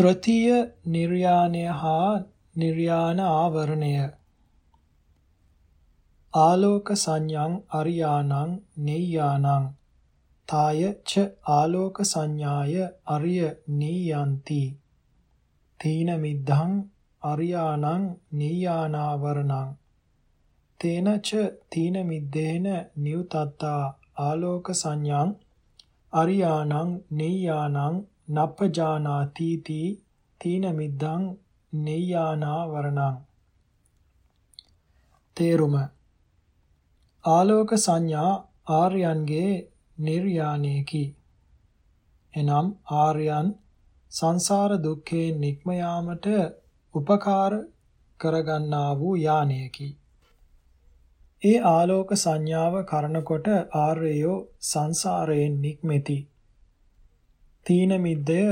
තෘතීය නිර්යාණය හා නිර්යාණ ආවරණය. ආලෝක සංඥං අරියාණං නෙය්‍යාණං තාය ච ආලෝක සංඥාය අරිය නීයන්ති. තීන මිද්ධං අරියාණං නීයානාවරණං. තේන ච තීන මිද්දේන නියුතත්තා ආලෝක සංඥං අරියාණං නෙය්‍යාණං නප්පජානාති තී තීන මිද්දං නෙය්‍යානාවරණං තේරුම ආලෝක සංඥා ආර්යයන්ගේ නිර්යාණයකි එනම් ආර්යයන් සංසාර දුක්ඛේ නික්ම යාමට උපකාර කරගන්නා වූ යානයකි. ඒ ආලෝක සංඥාව කරනකොට ආර්යයෝ සංසාරයෙන් නික්මෙති. තීන මිද්දය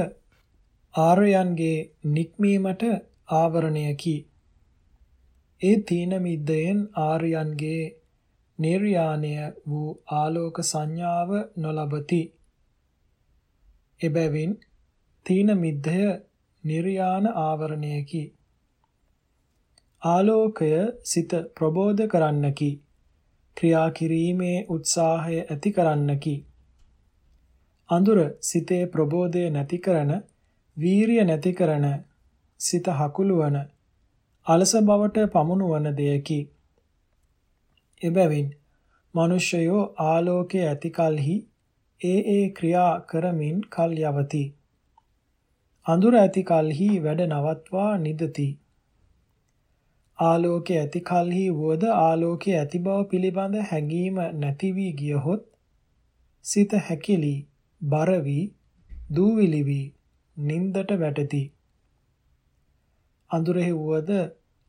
ආර්යයන්ගේ නික්මීමට ආවරණයකි. ඒ තීන මිද්දයෙන් ආර්යයන්ගේ නිර්යාණය වූ ආලෝක සංඥාව නොලබති. එබැවින් තීන මිද්දය නිර්යාණ ආවරණයකි. ආලෝකය සිත ප්‍රබෝධ කරන්නකි. ක්‍රියා කිරීමේ උත්සාහය ඇති කරන්නකි. අඳුර සිතේ ප්‍රබෝධය නැති කරන, වීරිය නැති කරන, සිත හකුලුවන, අලස බවට පමුණුවන දෙයකි. එබැවින් මිනිසයෝ ආලෝකයේ ඇති කලෙහි ඒ ඒ ක්‍රියා කරමින් කල් යවති. අඳුර ඇති කලෙහි වැඩ නවත්වා නිදති. ආලෝකයේ ඇති කලෙහි වුවද ආලෝකයේ ඇති බව පිළිබඳ හැඟීම නැති වී ගියහොත් සිත හැකිලි, බර වී, දූවිලි වී, නින්දට වැටති. අඳුරෙහි වුවද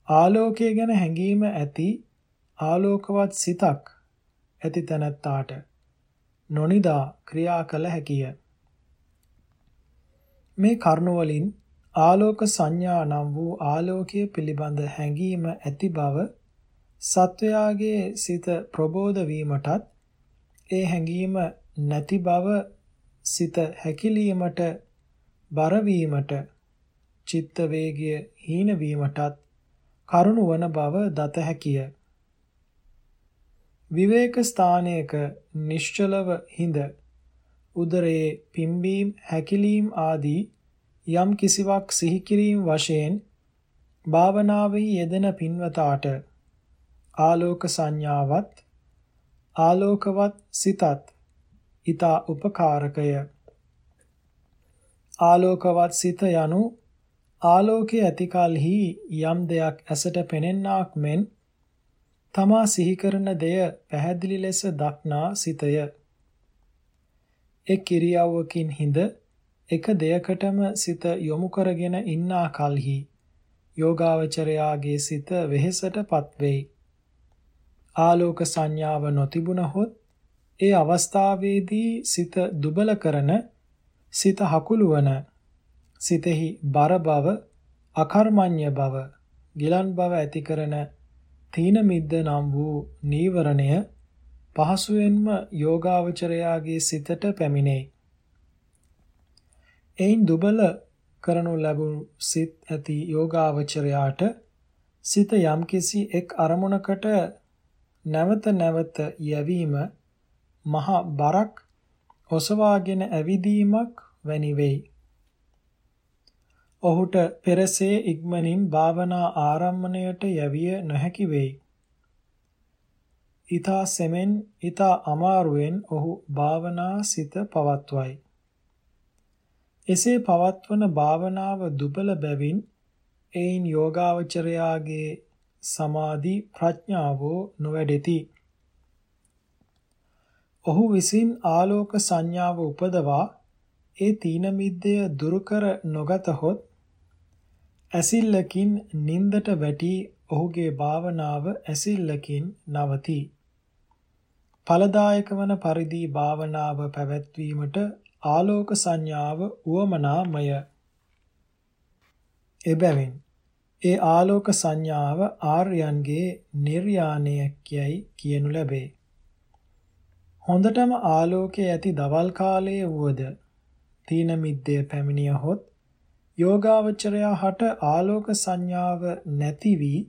ආලෝකය ගැන හැඟීම ඇති ආලෝකවත් සිතක් ඇති තැනැත්තාට නොනිදා ක්‍රියා කළ හැකිය. මේ කරුණ වලින් ආලෝක සංඥා නම් වූ ආලෝකය පිළිබඳ හැඟීම ඇති බව සත්වයාගේ සිත ප්‍රබෝධ වීමටත් ඒ හැඟීම නැති බව සිත හැකිලීමට බර වීමට චිත්ත වේගය හීන වීමටත් කරුණ වන බව දත හැකිය. විවේක ස්ථානයක නිශ්චලව හිඳ උදරයේ පිම්බීම් හැකිලීම් ආදී යම් කිසිවක් සිහි කිරීම වශයෙන් භාවනාවෙහි යෙදෙන පින්වතාට ආලෝක සංඥාවත් ආලෝකවත් සිතත් ඊතා උපකාරකය ආලෝකවත් සිත යනු ආලෝකයේ ඇති කලෙහි යම් දෙයක් ඇසට පෙනෙන්නාක් මෙන් තමා සිහි කරන දෙය පැහැදිලි ලෙස දක්නා සිතය එක් ඉරියව්වකින් හිඳ එක දෙයකටම සිත යොමු කරගෙන ඉන්නා කලෙහි යෝගාවචරයාගේ සිත වෙහෙසටපත් වෙයි. ආලෝක සංඥාව නොතිබුණහොත් ඒ අවස්ථාවේදී සිත දුබල කරන සිත හකුලුවන සිතෙහි බර බව අකර්මඤ්‍ය බව ගිලන් බව ඇති කරන තීන මිද්ද නම් වූ නීවරණය පහසුවෙන්ම යෝගාවචරයාගේ සිතට පැමිණේ. එයින් දුබල කරනු ලැබුණු සිත් ඇති යෝගාවචරයාට සිත යම්කිසි එක් අරමුණකට නැවත නැවත යැවීම මහ බරක් ඔසවාගෙන ඇවිදීමක් වැනි වෙයි. ඔහුට පෙරසේ ඉක්මනින් භාවනා ආරම්භණයට යවිය නොහැකි වෙයි. ඊතා සෙමෙන් ඊතා අමාරුවෙන් ඔහු භාවනා සිත පවත්වයි. එසේ පවත්වන භාවනාව දුබල බැවින් එයින් යෝගාවචරයාගේ සමාධි ප්‍රඥාවෝ නොවැඩෙති. ඔහු විසින් ආලෝක සංඥාව උපදවා ඒ තීන මිද්දය දුරු කර නොගතහොත් ඇසිල්ලකින් නින්දට වැටි ඔහුගේ භාවනාව ඇසිල්ලකින් නවතී. ඵලදායක වන පරිදි භාවනාව පැවැත්වීමට ආලෝක සංඥාව උවමනාමය. එබැවින් ඒ ආලෝක සංඥාව ආර්යයන්ගේ නිර්යාණයකයි කියනු ලැබේ. හොඳටම ආලෝකයේ ඇති දවල් කාලයේ වුවද තීන මිද්දේ පැමිණියහොත් යෝගාවචරයා හට ආලෝක සංඥාව නැති වී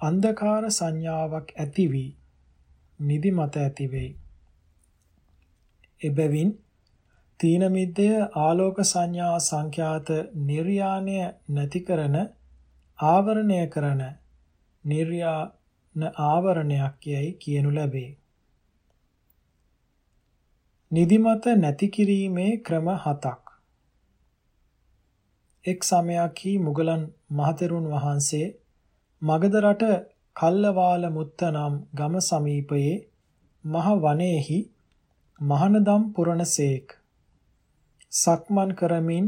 අන්ධකාර සංඥාවක් ඇති වී නිදිමත ඇති වෙයි. එබැවින් තීන මිද්දය ආලෝක සංඥා සංඛ්‍යාත නිර්යාණය නැති කරන ආවරණය කරන නිර්යාන ආවරණයක් යයි කියනු ලැබේ. නිදිමත නැති කිරීමේ ක්‍රම හතක්. එක් සමයක්හි මුගලන් මහතෙරුන් වහන්සේ මගධ රට කල්ලවාල මුත්ත නම් ගම සමීපයේ මහ වනයේහි මහනදම් පුරණසේක් සක්මන් කරමින්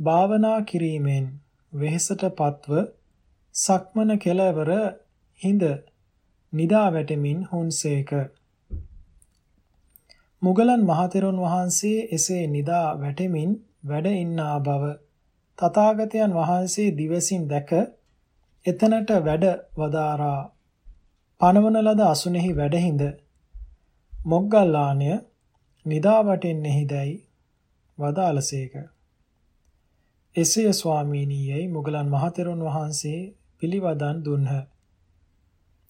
භාවනා කිරීමෙන් වෙහෙසට පත්ව සක්මන කෙලවර හිඳ නිදා වැටෙමින් හුන්සේක මුගලන් මහතෙරුන් වහන්සේ එසේ නිදා වැටෙමින් වැඩ ඉන්නා බව තථාගතයන් වහන්සේ දිවසින් දැක එතනට වැඩ වදාරා පනවන ලද අසුනේහි වැඩහිඳ මොග්ගල්ලාණය නිදා වටින්නේහිදයි වදාළසේක. එසේය ස්වාමීනීයයි මුගලන් මහතෙරුන් වහන්සේ පිළිවදන් දුන්හ.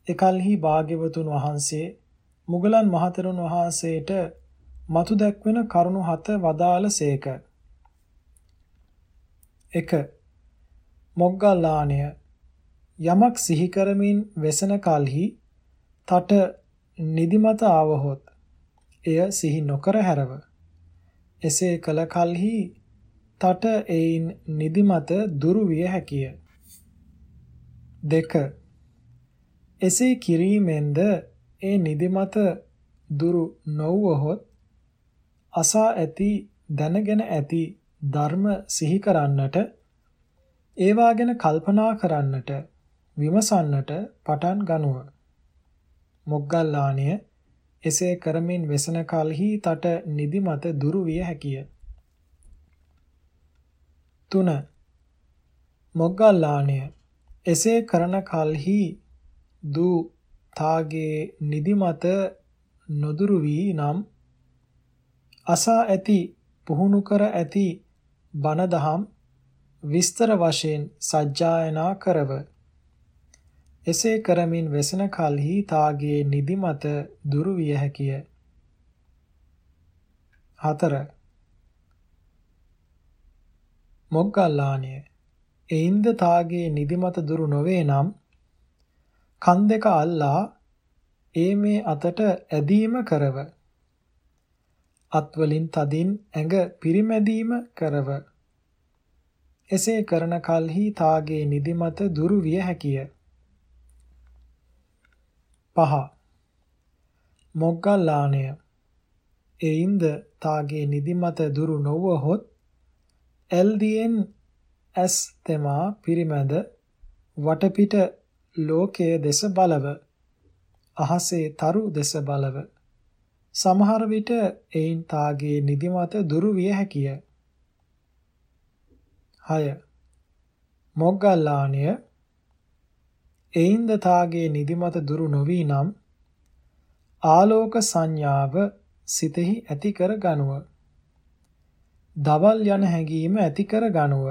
එකල්හි භාග්‍යවතුන් වහන්සේ මුගලන් මහතෙරුන් වහන්සේට මතු දැක්වෙන කරුණු හත වදාළසේක. 1. මොග්ගල්ලාණය යමක් සිහි කරමින් වෙසන කලෙහි තට නිදිමත ආවහොත් එය සිහි නොකර හැරව. එසේ කල කලෙහි තට එයින් නිදිමත දුරු විය හැකිය. 2. එසේ කිරීමෙන්ද ඒ නිදිමත දුරු නොවුවහොත් අසා ඇති දැනගෙන ඇති ධර්ම සිහි කරන්නට ඒවා ගැන කල්පනා කරන්නට විමසන්නට පටන් ගනුව. මොග්ගල්ලාණය එසේ කරමින් වෙසන කලෙහි තට නිදිමත දුරු විය හැකිය. 3. මොග්ගල්ලාණය එසේ කරන කලෙහි දූ තාගේ නිදිමත නොදුරු වී නම් අසා ඇති පුහුණු කර ඇති බණ දහම් විස්තර වශයෙන් සජ්ජායනා කරව. එසේ කරමින් වෙසන කලෙහි තාගේ නිදිමත දුරු විය හැකිය. 4. මොග්ගල්ලාණිය එයින්ද තාගේ නිදිමත දුරු නොවේ නම් කන් දෙක අල්ලා ඒ මේ අතට ඇදීම කරව. අත්වලින් තදින් ඇඟ පිරිමැදීම කරව. එසේ කරන කලෙහි තාගේ නිදිමත දුරු විය හැකිය. පහ මොග්ගල්ලාණය එයින්ද තාගේ නිදිමත දුරු නොවහොත් එල්දියෙන් ඇස් තෙමා පිරිමැද වටපිට ලෝකයේ දෙස බලව අහසේ තරු දෙස බලව සමහර විට එයින් තාගේ නිදිමත දුරු විය හැකිය. 6. මොග්ගල්ලාණය එයින්ද තාගේ නිදිමත දුරු නොවී නම් ආලෝක සංඥාව සිතෙහි ඇති කර ගනුව. දවල් යන හැඟීම ඇති කර ගනුව.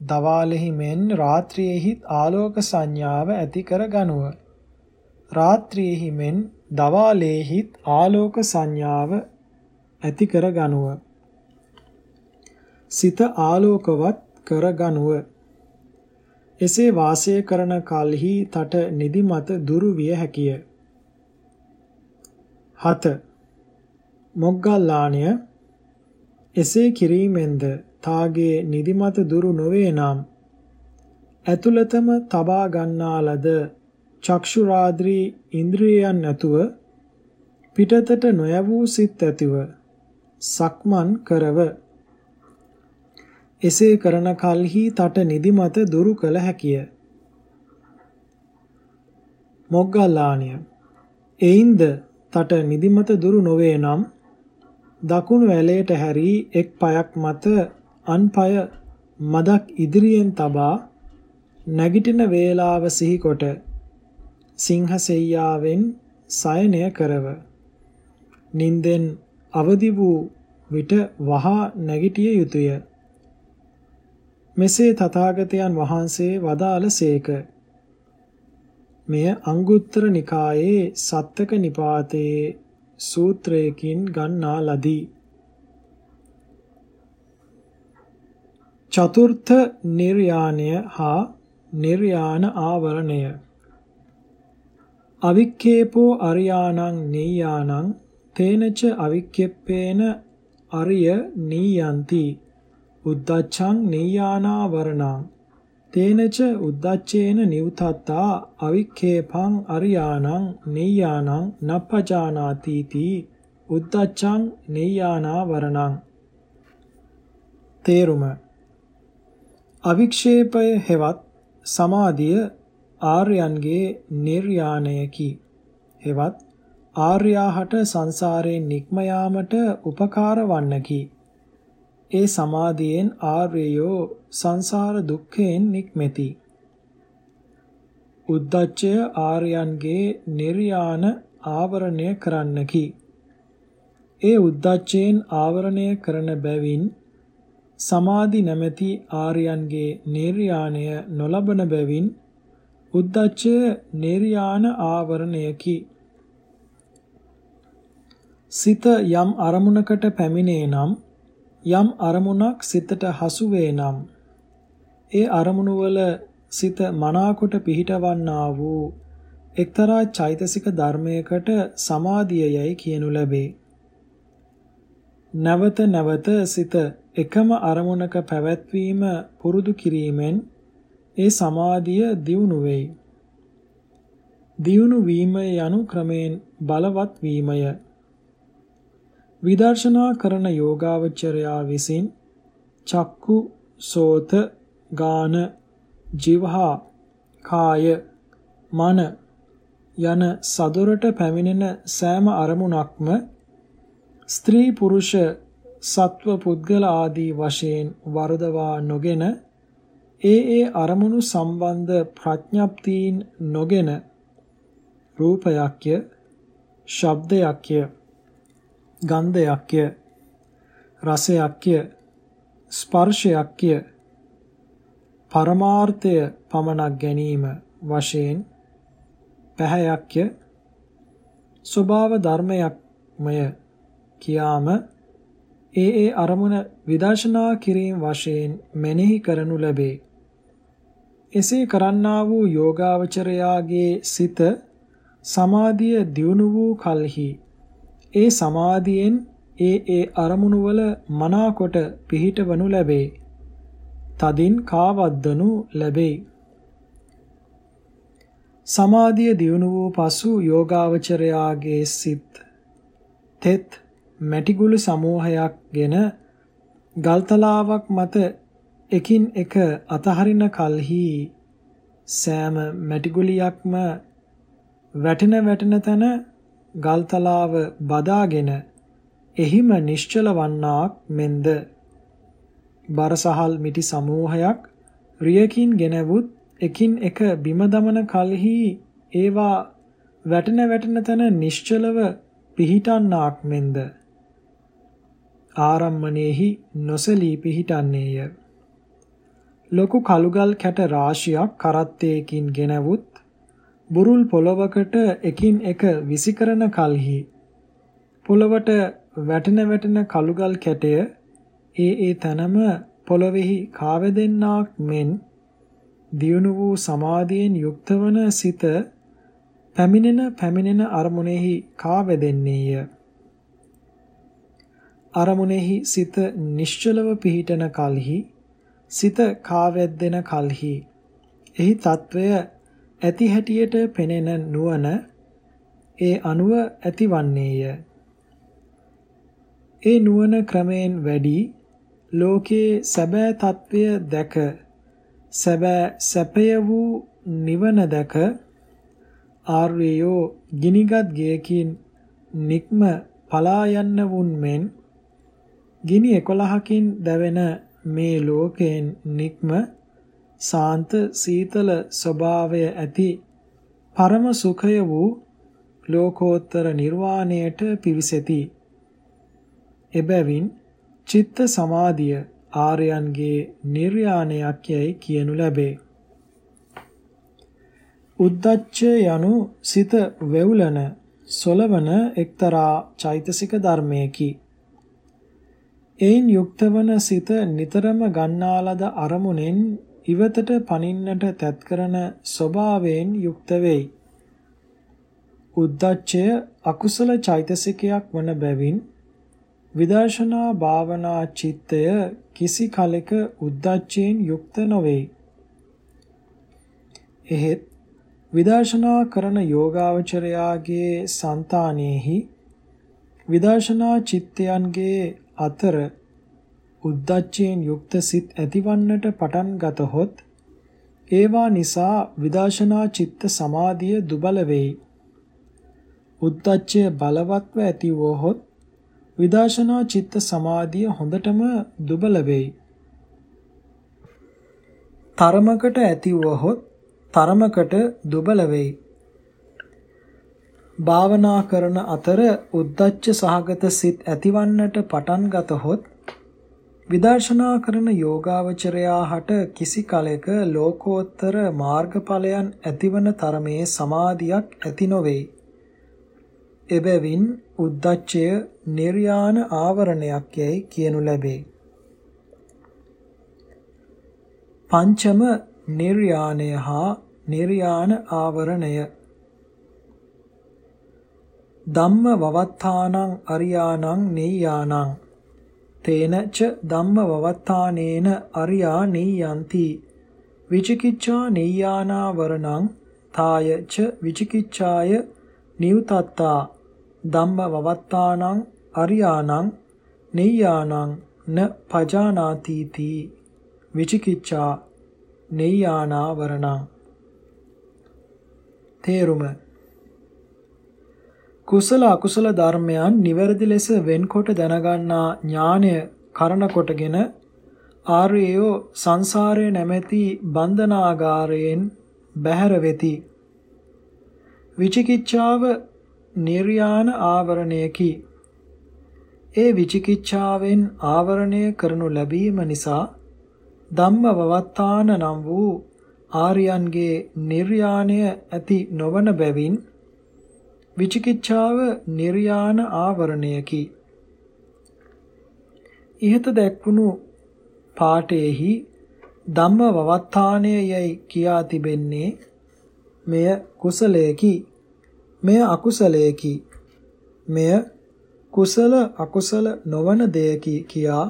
දවාලෙහි මෙන් රාත්‍රියේහි ආලෝක සංඥාව ඇති කර ගනුව. රාත්‍රියේහි මෙන් දවාලේහිත් ආලෝක සංඥාව ඇති කර ගනුව. සිත ආලෝකවත් කර ගනුව. එසේ වාසය කරන කලෙහි තට නිදිමත දුරු විය හැකිය. 7. මොග්ගල්ලාණය එසේ කිරීමෙන්ද තාගේ නිදිමත දුරු නොවේ නම් ඇතුළතම තබා ගන්නා ලද චක්ෂුරාද්‍රී ඉන්ද්‍රියයන් නැතුව පිටතට නොයවූ සිත් ඇතිව සක්මන් කරව. එසේ කරන කල්හි තට නිදිමත දුරු කළ හැකිය. මොග්ගල්ලාණය. එයින්ද තට නිදිමත දුරු නොවේ නම් දකුණු ඇලයට හැරී එක් පයක් මත අන් පය මදක් ඉදිරියෙන් තබා නැගිටින වේලාව සිහිකොට සිංහසෙයියාවෙන් සයනය කරව. නින්දෙන් අවදි වූ විට වහා නැගිටිය යුතුය. මෙසේ තථාගතයන් වහන්සේ වදාළසේක. මෙය අංගුත්තර නිකායේ සත්තක නිපාතයේ සූත්‍රයකින් ගන්නා ලදී. චතුර්ථ නිර්යාණය හා නිර්යාණ ආවරණය අවික්කේපෝ අරියාණං නීයාණං තේනච අවික්කෙප්පේන අරිය නීයන්ති. උද්දච්ඡං නීයානාවරණං තේනච උද්දච්චේන නිවතත්තා අවික්කේපං අරියාණං නීයාණං නප්පජානාති උද්දච්ඡං නීයානාවරණං තේරුම. අවික්ෂේපය හෙවත් සමාධිය ආර්යයන්ගේ නිර්යාණයකි. හෙවත් ආර්යාහට සංසාරයෙන් නික්ම යාමට උපකාර වන්නකි. ඒ සමාධියෙන් ආර්යයෝ සංසාර දුක්ඛයෙන් නික්මෙති. උද්දච්චය ආර්යයන්ගේ නිර්යාණ ආවරණය කරන්නකි. ඒ උද්දච්චයෙන් ආවරණය කරන බැවින් සමාධි නැමැති ආර්යයන්ගේ නිර්යාණය නොලබන බැවින් උද්දච්චය නිර්යාණ ආවරණයකි. සිත යම් අරමුණකට පැමිණේ නම් යම් අරමුණක් සිතට හසු වේ නම් ඒ අරමුණු වල සිත මනාකොට පිහිටවන්නා වූ එක්තරා චෛතසික ධර්මයකට සමාධියයයි කියනු ලැබේ. නැවත නැවත සිත එකම අරමුණක පැවැත්වීම පුරුදු කිරීමෙන් ඒ සමාධිය දියුණු වෙයි. දියුණු වීම යනු ක්‍රමයෙන් බලවත් වීමය. විදර්ශනා කරන යෝගාවචරයා විසින් චක්කු, සෝත, ගාන, જીවහා, කාය, මන යන සදොරට පැමිණෙන සෑම අරමුණක්ම ස්ත්‍රී පුරුෂ සත්ව පුද්ගල ආදී වශයෙන් වරදවා නොගෙන ඒ ඒ අරමුණු සම්බන්ධ ප්‍රඥප්තීන් නොගෙන රූපයක්ය ශබ්දයක්ය ගන්ධයක්ය රසයක්ය ස්පර්ශයක්ය පරමාර්ථය පමණක් ගැනීම වශයෙන් පැහැයක්ය ස්වභාව ධර්මයක්මය කියාම ඒ ඒ අරමුණ විදර්ශනා කිරීම වශයෙන් මෙනෙහි කරනු ලැබේ. එසේ කරන්නා වූ යෝගාවචරයාගේ සිත සමාධිය දියුණු වූ කලෙහි ඒ සමාධියෙන් ඒ ඒ අරමුණු වල මනාකොට පිහිටවනු ලැබේ. තදින් කාවද්දනු ලැබේ. සමාධිය දියුණු වූ පසු යෝගාවචරයාගේ සිත් තෙත් මැටිගුළු සමූහයක්ගෙන ගල්තලාවක් මත එකින් එක අතහරින කලෙහි සෑම මැටිගුලියක්ම වැටෙන වැටෙන තැන ගල්තලාව බදාගෙන එහිම නිශ්චල වන්නාක් මෙන්ද බරසහල් මිටි සමූහයක් රියකින් ගෙනවුත් එකින් එක බිම දමන කලෙහි ඒවා වැටෙන වැටෙන තැන නිශ්චලව පිහිටන්නාක් මෙන්ද ආරම්මණයෙහි නොසලී පිහිටන්නේය. ලොකු කළුගල් කැට රාශියක් කරත්තයකින් ගෙනවුත් බුරුල් පොළවකට එකින් එක විසිකරන කල්හි පොළවට වැටෙන වැටෙන කළුගල් කැටය ඒ ඒ තැනම පොළොවේහි කාවැදෙන්නාක් මෙන් දියුණු වූ සමාධියෙන් යුක්ත වන සිත පැමිණෙන පැමිණෙන අරමුණෙහි කාවැදෙන්නේය. අරමුණෙහි සිත නිශ්චලව පිහිටන කලෙහි සිත කාවැද්දෙන කලෙහි. එහි తත්වය ඇති හැටියට පෙනෙන නුවණ ඒ අනුව ඇතිවන්නේය. ඒ නුවණ ක්‍රමයෙන් වැඩි ලෝකේ සැබෑ తත්වය දැක සැබෑ සැපය වූ නිවන දැක ආර්යයෝ ගිනිගත් ගයකින් නික්ම පලා යන්න වුන් මෙන් ගිනි 11කින් දැවෙන මේ ලෝකයෙන් නික්ම සාන්ත සීතල ස්වභාවය ඇති පරම සුඛය වූ ලෝකෝත්තර නිර්වාණයට පිවිසෙති. එබැවින් චිත්ත සමාධිය ආර්යයන්ගේ නිර්යාණයක් යයි කියනු ලැබේ. උද්දච්ච යනු සිත වෙවුලන සොලවන එක්තරා චෛතසික ධර්මයකි. එයින් යුක්තවන සිත නිතරම ගන්නාලද අරමුණෙන් ඉවතට පනින්නට තැත් කරන ස්වභාවයෙන් යුක්ත වෙයි. උද්දච්චය අකුසල චෛතසිකයක් වන බැවින් විදර්ශනා භාවනා චිත්තය කිසි කලෙක උද්දච්චයෙන් යුක්ත නොවේ. එහෙත් විදර්ශනා කරන යෝගාවචරයාගේ సంతානෙහි විදර්ශනා චිත්තයන්ගේ අතර උද්දච්චයෙන් යුක්ත සිත් ඇතිවන්නට පටන් ගතහොත් ඒවා නිසා විදර්ශනා චිත්ත සමාධිය දුබල වෙයි. උද්දච්චය බලවත්ව ඇති වූහොත් විදර්ශනා චිත්ත සමාධිය හොඳටම දුබල වෙයි. තරමකට ඇති වූහොත් තරමකට දුබල වෙයි. භාවනා කරන අතර උද්දච්ච සහගත සිත් ඇතිවන්නට පටන් ගතහොත් විදර්ශනා කරන යෝගාවචරයා හට කිසි කලෙක ලෝකෝත්තර මාර්ගඵලයන් ඇතිවන තරමේ සමාධියක් ඇති නොවේ. එබැවින් උද්දච්චය නිර්යාණ ආවරණයක් යයි කියනු ලැබේ. පංචම නිර්යාණය හා නිර්යාණ ආවරණය ධම්ම වවත්තානං අරියානං නෙය්‍යානං තේනච ධම්ම වවත්තානේන අරියා නෙය්‍යಂತಿ විචිකිච්ඡා නෙය්‍යානාවරණං තායච විචිකිච්ඡාය නිවතත්තා ධම්ම වවත්තානං අරියානං නෙය්‍යානං න පජානාති විචිකිච්ඡා නෙය්‍යානාවරණං තේරුම කුසල අකුසල ධර්මයන් නිවැරදි ලෙස වෙන්කොට දැනගන්නා ඥානය කරන කොටගෙන ආර්යයෝ සංසාරයේ නැමැති බන්ධනාගාරයෙන් බැහැර වෙති. විචිකිච්ඡාව නිර්යාණ ආවරණයකි. ඒ විචිකිච්ඡාවෙන් ආවරණය කරනු ලැබීම නිසා ධම්ම වවත්තාන නම් වූ ආර්යයන්ගේ නිර්යාණය ඇති නොවන බැවින් විචිකිච්ඡාව නිර්යාණ ආවරණයකි. ඉහත දැක්වුණු පාඨයේහි ධම්ම වවත්තාණය යයි කියා තිබෙන්නේ මෙය කුසලයකි. මෙය අකුසලයකි. මෙය කුසල අකුසල නොවන දෙයකි කියා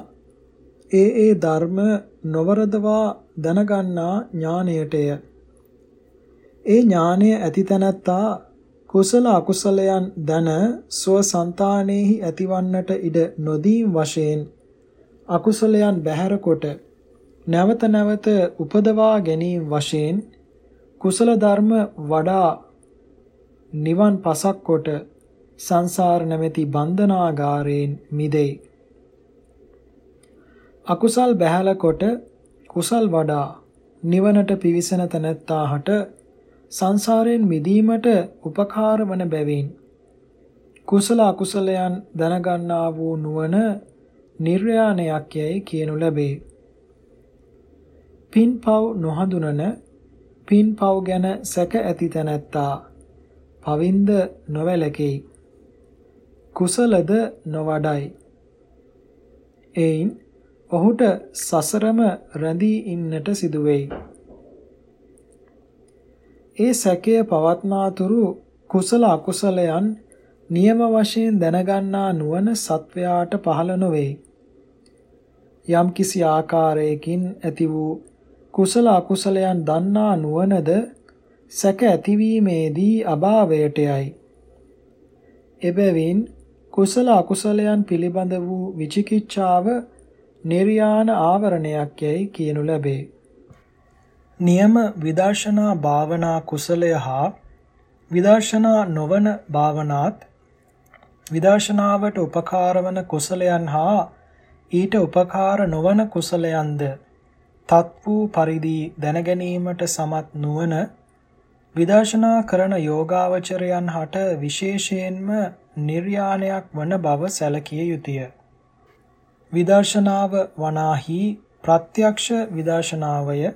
ඒ ඒ ධර්ම නොවරදවා දැනගන්නා ඥාණයටය. ඒ ඥානය ඇති තැනැත්තා කුසල අකුසලයන් දන සෝ సంతානෙහි ඇතිවන්නට ඉඩ නොදීම් වශයෙන් අකුසලයන් බැහැර කොට නැවත නැවත උපදවා ගැනීම වශයෙන් කුසල ධර්ම වඩා නිවන් පසක් කොට සංසාර නැමැති බන්ධනාගාරයෙන් මිදෙයි. අකුසල් බැහැල කොට කුසල් වඩා නිවනට පිවිසෙන තැනැත්තාහට සංසාරයෙන් මිදීමට උපකාර වන බැවින් කුසල අකුසලයන් දැනගන්නා වූ නුවණ නිර්යාණයක් යයි කියනු ලැබේ. පින්පව් නොහඳුනන පින්පව් ගැන සැක ඇති තැනැත්තා පවින්ද නොවැළකෙයි. කුසලද නොවඩයි. එයින් ඔහුට සසරම රැඳී ඉන්නට සිදුවෙයි. ඒ සැකය පවත්නාතුරු කුසල අකුසලයන් නියම වශයෙන් දැනගන්නා නුවණ සත්වයාට පහළ නොවේ. යම් කිසි ආකාරයකින් ඇති වූ කුසල අකුසලයන් දන්නා නුවණද සැක ඇතිවීමේදී අභාවයට යයි. එබැවින් කුසල අකුසලයන් පිළිබඳ වූ විචිකිච්ඡාව නිර්යාණ ආවරණයක් යයි කියනු ලැබේ. නියම විදර්ශනා භාවනා කුසලය හා විදර්ශනා නොවන භාවනාත් විදර්ශනාවට උපකාර වන කුසලයන් හා ඊට උපකාර නොවන කුසලයන්ද තත් වූ පරිදි දැනගැනීමට සමත් නුවණ විදර්ශනා කරන යෝගාවචරයන් හට විශේෂයෙන්ම නිර්යාණයක් වන බව සැලකිය යුතුය. විදර්ශනාව වනාහි ප්‍රත්‍යක්ෂ විදර්ශනාවය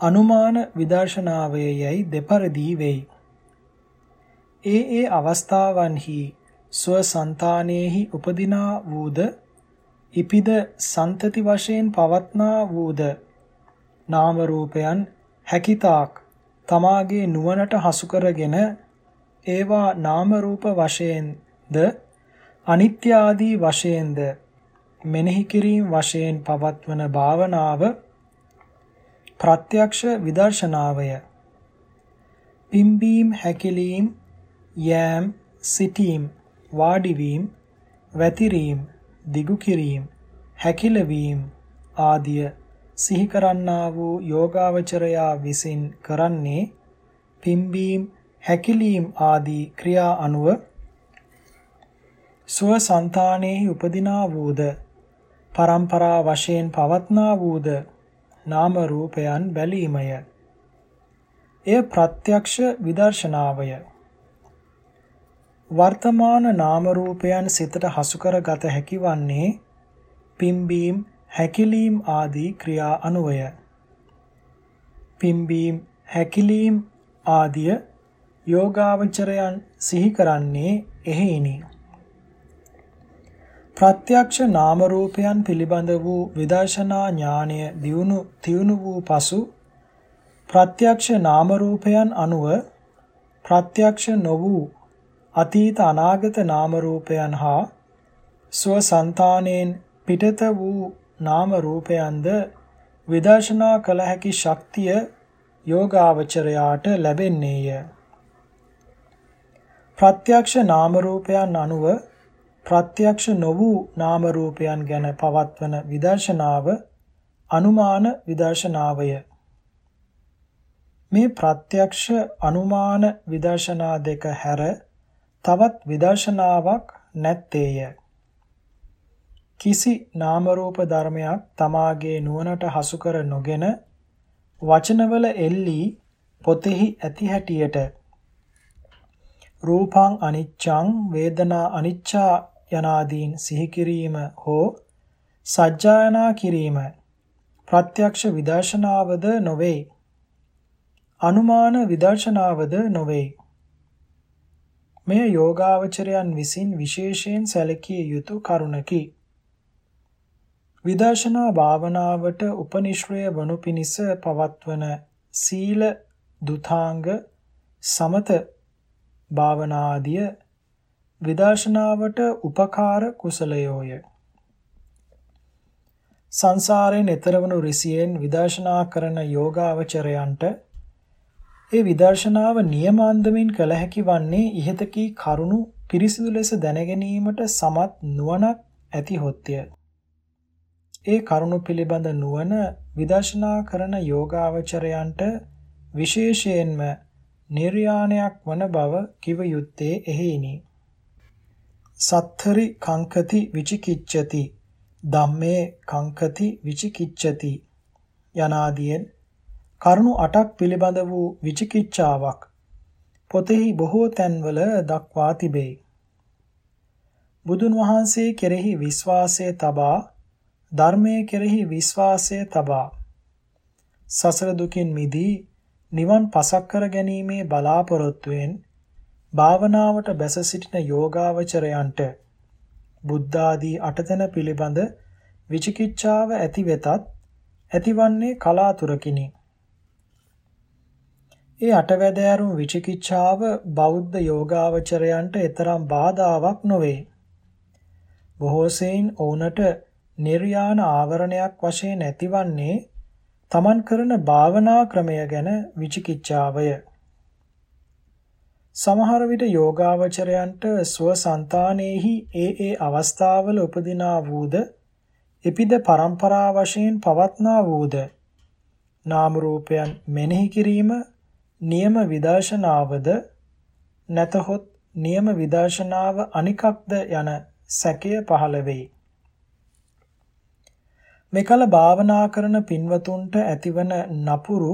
අනුමාන විදර්ශනාවය යයි දෙපරදී වෙයි. ඒ ඒ අවස්ථාවන්හි ස්වසන්තානෙහි උපදිනා වූද ඉපිද සන්තති වශයෙන් පවත්නා වූද නාම රූපයන් හැකිතාක් තමාගේ නුවණට හසු කරගෙන ඒවා නාම රූප වශයෙන්ද අනිත්‍ය ආදී වශයෙන්ද මෙනෙහි කිරීම වශයෙන් පවත්වන භාවනාව ප්‍රත්‍යක්ෂ විදර්ශනාවය. පිම්බීම් හැකිලීම් යෑම් සිටීම් වාඩිවීම වැතිරීම දිගු කිරීම හැකිලවීම ආදිය සිහි කරන්නා වූ යෝගාවචරයා විසින් කරන්නේ පිම්බීම් හැකිලීම් ආදී ක්‍රියා අනුව සුව సంతානෙහි උපදිනා වූද? පරම්පරා වශයෙන් පවත්නා වූද? නාම රූපයන් බැලීමය. එය ප්‍රත්‍යක්ෂ විදර්ශනාවය. වර්තමාන නාම රූපයන් සිතට හසු කරගත හැකිවන්නේ පිම්බීම් හැකිලීම් ආදී ක්‍රියා අනුවය. පිම්බීම් හැකිලීම් ආදිය යෝගාවචරයන් සිහි කරන්නේ එහෙයිනි. ප්‍රත්‍යක්ෂ නාම රූපයන් පිළිබඳ වූ විදර්ශනා ඥානය දියුණු තියුණු වූ පසු ප්‍රත්‍යක්ෂ නාම රූපයන් අනුව ප්‍රත්‍යක්ෂ නො වූ අතීත අනාගත නාම රූපයන් හා ස්වසන්තානෙන් පිටත වූ නාම රූපයන්ද විදර්ශනා කළ හැකි ශක්තිය යෝගාවචරයාට ලැබෙන්නේය. ප්‍රත්‍යක්ෂ නාම රූපයන් අනුව ප්‍රත්‍යක්ෂ නො වූ නාම රූපයන් ගැන පවත්වන විදර්ශනාව අනුමාන විදර්ශනාවය. මේ ප්‍රත්‍යක්ෂ අනුමාන විදර්ශනා දෙක හැර තවත් විදර්ශනාවක් නැත්තේය. කිසි නාම රූප ධර්මයක් තමාගේ නුවණට හසු කර නොගෙන වචනවල එල්ලී පොතෙහි ඇති හැටියට රූපං අනිච්ඡං වේදනා අනිච්චා යනාදීන් සිහි කිරීම හෝ සජ්ජායනා කිරීම ප්‍රත්‍යක්ෂ විදර්ශනාවද නොවේ. අනුමාන විදර්ශනාවද නොවේ. මෙය යෝගාවචරයන් විසින් විශේෂයෙන් සැලකිය යුතු කරුණකි. විදර්ශනා භාවනාවට උපනිශ්‍රය වනු පිණිස පවත්වන සීල දුතාංග සමත භාවනා ආදිය විදර්ශනාවට උපකාර කුසලයෝය. සංසාරයෙන් එතර වනු රිසියෙන් විදර්ශනා කරන යෝගාවචරයන්ට ඒ විදර්ශනාව නියමාන්දමින් කළ හැකි වන්නේ ඉහතකී කරුණු පිරිසිදු ලෙස දැනගැනීමට සමත් නුවණක් ඇති හොත්ය. ඒ කරුණු පිළිබඳ නුවණ විදර්ශනා කරන යෝගාවචරයන්ට විශේෂයෙන්ම නිර්යාණයක් වන බව කිව යුත්තේ එහෙයිනි. සත්තරි කංකති විචිකිච්ඡති ධම්මේ කංකති විචිකිච්ඡති යනාදීන් කරුණු 8ක් පිළිබඳ වූ විචිකිච්ඡාවක් පොතෙහි බොහෝ තැන්වල දක්වා තිබේ. බුදුන් වහන්සේ කෙරෙහි විශ්වාසය තබා ධර්මයේ කෙරෙහි විශ්වාසය තබා සසර දුකින් මිදී නිවන් පසක් කර ගැනීමේ බලාපොරොත්තුවෙන් භාවනාවට බැස සිටින යෝගාවචරයන්ට බුද්ධ ආදී අටතන පිළිබඳ විචිකිච්ඡාව ඇති වෙතත් ඇතිවන්නේ කලාතුරකිනි. ඒ අටවැදෑරුම් විචිකිච්ඡාව බෞද්ධ යෝගාවචරයන්ට එතරම් බාධාවක් නොවේ. බොහෝ සෙයින් ඔවුන්ට නිර්යාණ ආවරණයක් වශයෙන් ඇතිවන්නේ තමන් කරන භාවනා ක්‍රමය ගැන විචිකිච්ඡාවය. සමහර විට යෝගාවචරයන්ට ස්වසන්තානෙහි ඒ ඒ අවස්ථාවල උපදිනා වූද එපිද પરම්පරා වශයෙන් පවත්නා වූද නාම රූපයන් මෙනෙහි කිරීම නියම විදර්ශනාවද නැතහොත් නියම විදර්ශනාව අනිකක්ද යන සැකය පහළ වෙයි. මෙකල භාවනා කරන පින්වතුන්ට ඇතිවන නපුරු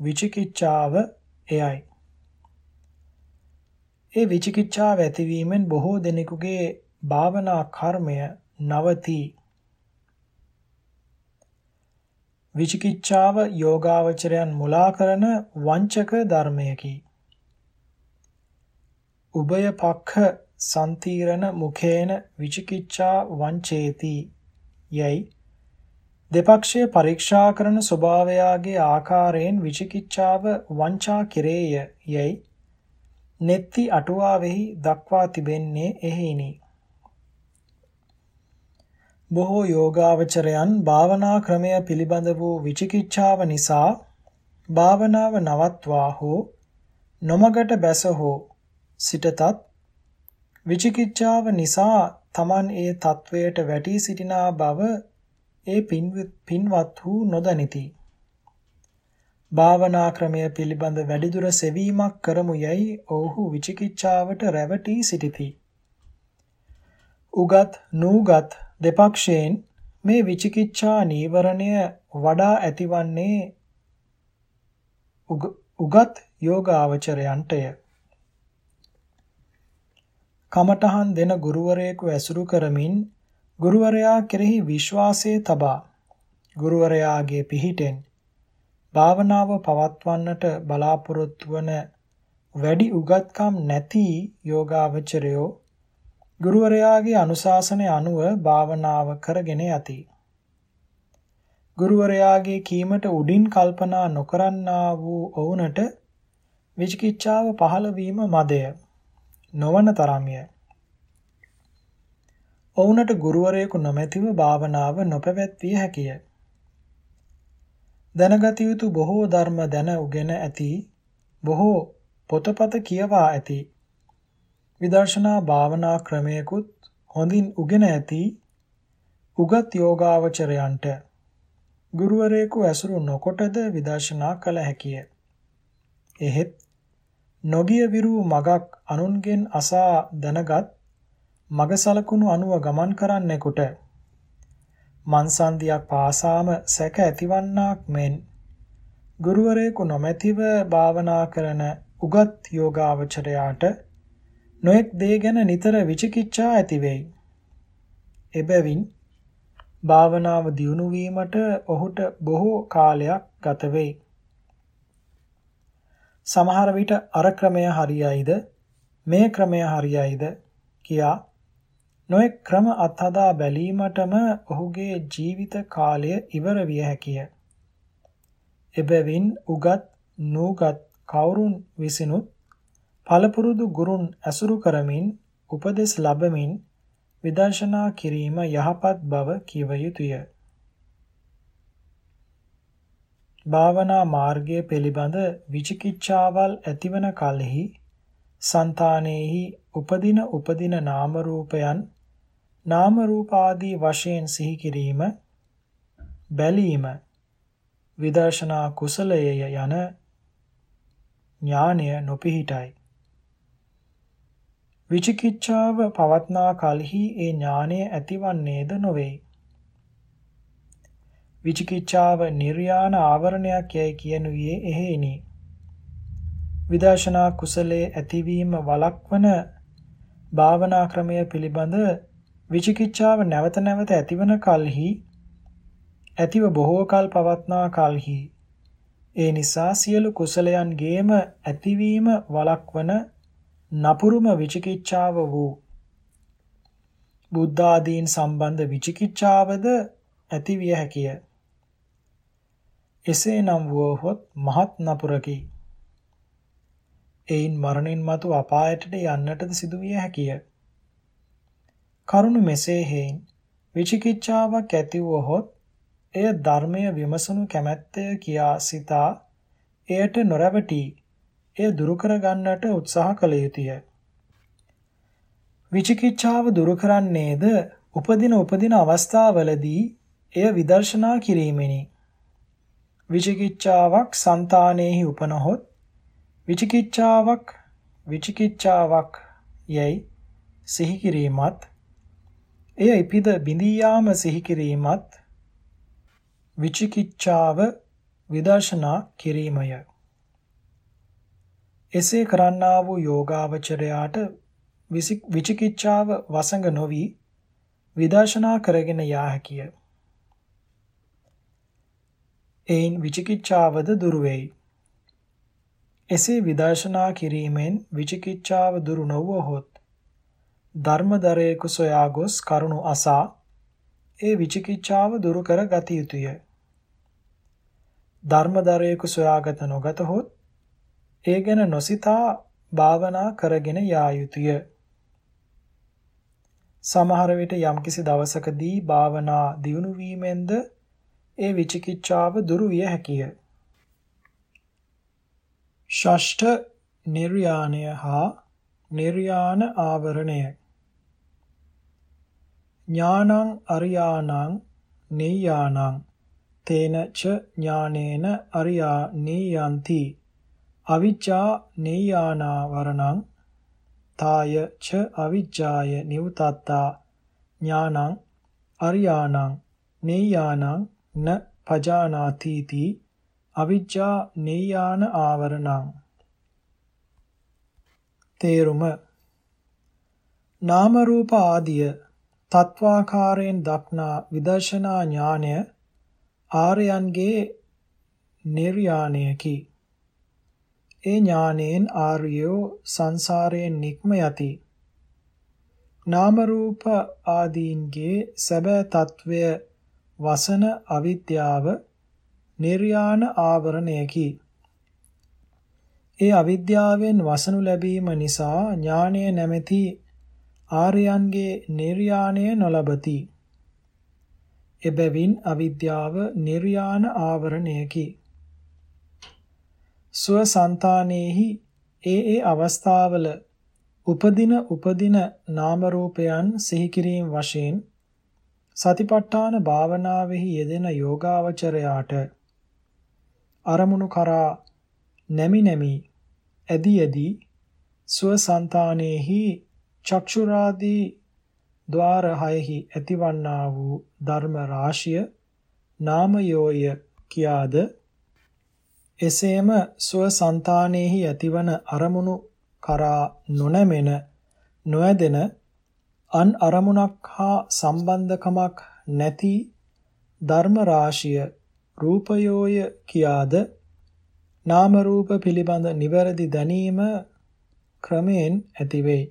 විචිකිච්ඡාව එයයි. ඒ විචිකිච්ඡාව ඇතිවීමෙන් බොහෝ දෙනෙකුගේ භාවනා කර්මය නවතී. විචිකිච්ඡාව යෝගාවචරයන් මුලා කරන වංචක ධර්මයකි. උභය පක්ඛ සම්තිරණ මුඛේන විචිකිච්ඡා වංචේති යයි දෙපක්ෂය පරීක්ෂා කරන ස්වභාවයාගේ ආකාරයෙන් විචිකිච්ඡාව වංචා කෙරේය යයි නෙත්ති අටුවාවෙහි දක්වා තිබෙන්නේ එහෙයිනි. බොහෝ යෝගාවචරයන් භාවනා ක්‍රමය පිළිබඳ වූ විචිකිච්ඡාව නිසා භාවනාව නවත්වා හෝ නොමගට බැස හෝ සිටතත් විචිකිච්ඡාව නිසා Taman ඒ තත්වයට වැටී සිටිනා බව ඒ පින්වත් වූ නොදනිති. භාවනා ක්‍රමය පිළිබඳ වැඩිදුර සෙවීමක් කරමු යයි ඔවුහු විචිකිච්ඡාවට රැවටී සිටිති. උගත් නූගත් දෙපක්ෂයෙන් මේ විචිකිච්ඡා නීවරණය වඩා ඇතිවන්නේ උගත් යෝගාවචරයන්ටය. කමඨහන් දෙන ගුරුවරයෙකු ඇසුරු කරමින් ගුරුවරයා කෙරෙහි විශ්වාසය තබා ගුරුවරයාගේ පිහිටෙන් භාවනාව පවත්වන්නට බලාපොරොත්තු වන වැඩි උගත්කම් නැති යෝගාවචරයෝ ගුරුවරයාගේ අනුශාසනය අනුව භාවනාව කරගෙන යති. ගුරුවරයාගේ කීමට උඩින් කල්පනා නොකරන්නා වූ ඔවුනට විචිකිච්ඡාව පහළ වීම මදය. නොවන තරම්ය. ඔවුන්ට ගුරුවරයෙකු නොමැතිව භාවනාව නොපැවැත්විය හැකිය. දැනගත යුතු බොහෝ ධර්ම දැන උගෙන ඇති බොහෝ පොතපත කියවා ඇති විදර්ශනා භාවනා ක්‍රමයකුත් හොඳින් උගෙන ඇති උගත් යෝගාවචරයන්ට ගුරුවරයෙකු ඇසුරු නොකොටද විදර්ශනා කළ හැකිය. එහෙත් නොගිය විරු මගක් අනුන්ගෙන් අසා දැනගත් මගසලකුණු අනුව ගමන් කරන්නෙකුට මන්සන්දියක් පාසාම සැක ඇතිවන්නාක් මෙන් ගුරුවරයෙකු නොමැතිව භාවනා කරන උගත් යෝගාවචරයාට නොඑක් දේ ගැන නිතර විචිකිච්ඡා ඇති වෙයි. එබැවින් භාවනාව දියුණු වීමට ඔහුට බොහෝ කාලයක් ගත වෙයි. සමහර විට අර ක්‍රමය හරියයිද මේ ක්‍රමය හරියයිද කියා නොඑක් ක්‍රම අත්හදා බැලීමටම ඔහුගේ ජීවිත කාලය ඉවර විය හැකිය. එබැවින් උගත් නූගත් කවුරුන් විසිනුත් පළපුරුදු ගුරුන් ඇසුරු කරමින් උපදෙස් ලැබමින් විදර්ශනා කිරීම යහපත් බව කිව යුතුය. භාවනා මාර්ගය පිළිබඳ විචිකිච්ඡාවල් ඇතිවන කලෙහි సంతානෙහි උපදින උපදින නාම රූපයන් නාම රූප ආදී වශයෙන් සිහි කිරීම බැලීම විදර්ශනා කුසලයේ යන ඥානය නොපිහිටයි විචිකිච්ඡාව පවත්නා කලෙහි ඒ ඥානය ඇතිවන්නේද නොවේ විචිකිච්ඡාව නිර්යාණ ආවරණයක් යයි කියනුයේ එහෙයිනි. විදර්ශනා කුසලයේ ඇතිවීම වළක්වන භාවනා ක්‍රමය පිළිබඳ විචිකිච්ඡාව නැවත නැවත ඇතිවන කලෙහි ඇතිව බොහෝ කල් පවත්නා කලෙහි ඒ නිසා සියලු කුසලයන්ගේම ඇතිවීම වළක්වන නපුරුම විචිකිච්ඡාව වූ බුද්ධ ආදීන් සම්බන්ධ විචිකිච්ඡාවද ඇතිවිය හැකිය. එසේ නම් වුවහොත් මහත් නපුරකි. එයින් මරණින් මතු අපායටද යන්නටද සිදුවිය හැකිය. කරුණ මෙසේ හේයින් විචිකිච්ඡාවක් ඇති වුවහොත් එය ධර්මය විමසනු කැමැත්තය කියා සිතා එයට නොරැවටි එය දුරු කර ගන්නට උත්සාහ කළ යුතුය. විචිකිච්ඡාව දුරු කරන්නේද උපදින උපදින අවස්ථාවලදී එය විදර්ශනා කිරීමෙනි. විචිකිච්ඡාවක් సంతානෙහි උපනහොත් විචිකිච්ඡාවක් විචිකිච්ඡාවක් යයි සිහි කිරීමත් එය ඉපිද බිඳී යාම සිහි කිරීමත් විචිකිච්ඡාව විදර්ශනා කිරීමය එසේ කරන්නා වූ යෝගාවචරයාට විචිකිච්ඡාව වසඟ නොවි විදර්ශනා කරගෙන යා හැකිය එයින් විචිකිච්ඡාවද දුරු වෙයි. එසේ විදර්ශනා කිරීමෙන් විචිකිච්ඡාව දුරු නොවුවහොත් ධර්මදරයෙකු සොයා ගොස් කරුණු අසා ඒ විචිකිච්ඡාව දුරු කර ගත යුතුය. ධර්මදරයෙකු සොයාගත නොගතහොත් ඒ ගැන නොසිතා භාවනා කරගෙන යා යුතුය. සමහර විට යම්කිසි දවසකදී භාවනා දියුණු වීමෙන්ද ඒ විචිකිච්ඡාව දුරු විය හැකිය. ෂෂ්ඨ නිර්යාණය හා නිර්යාණ ආවරණය ඥානං අරියාණං නේයානං තේන ච ඥානේන අරියා නේයන්ති අවිජ්ජා නේයානාවරණං තාය ච අවිජ්ජාය නිවතත්තා ඥානං අරියාණං නේයානං න පජානාතිති අවිජ්ජා නේයාන ආවරණං තේරුම නාම රූප ආදිය තත්වාකාරයෙන් දක්නා විදර්ශනා ඥානය ආර්යයන්ගේ නිර්යාණයකි ඒ ඥානයෙන් ආර්යෝ සංසාරයෙන් නික්ම යති නාම රූප ආදීන්ගේ සැබෑ తත්වය වසන අවිද්‍යාව නිර්යාණ ආවරණයකි. ඒ අවිද්‍යාවෙන් වසනු ලැබීම නිසා ඥානය නැමැති ආර්යයන්ගේ නිර්යාණය නොලබති. එබැවින් අවිද්‍යාව නිර්යාණ ආවරණයකි. ස්වසන්තානෙහි ඒ ඒ අවස්ථාවල උපදින උපදින නාම රූපයන් සිහි කිරීම වශයෙන් සතිපට්ඨාන භාවනාවෙහි යෙදෙන යෝගාවචරයාට අරමුණු කරා නැමි නැමි ඇදි ඇදි ස්වසන්තානෙහි චක්ෂුරාදී ద్వාර හයෙහි ඇතිවන්නා වූ ධර්ම රාශිය නාමයෝය කියාද එසේම ස්වසන්තානෙහි ඇතිවන අරමුණු කරා නොනැමෙන නොඇදෙන අන් අරමුණක් හා සම්බන්ධකමක් නැති ධර්ම රාශිය රූපයෝය කියාද නාම රූප පිළිබඳ නිවැරදි දැනීම ක්‍රමයෙන් ඇතිවෙයි.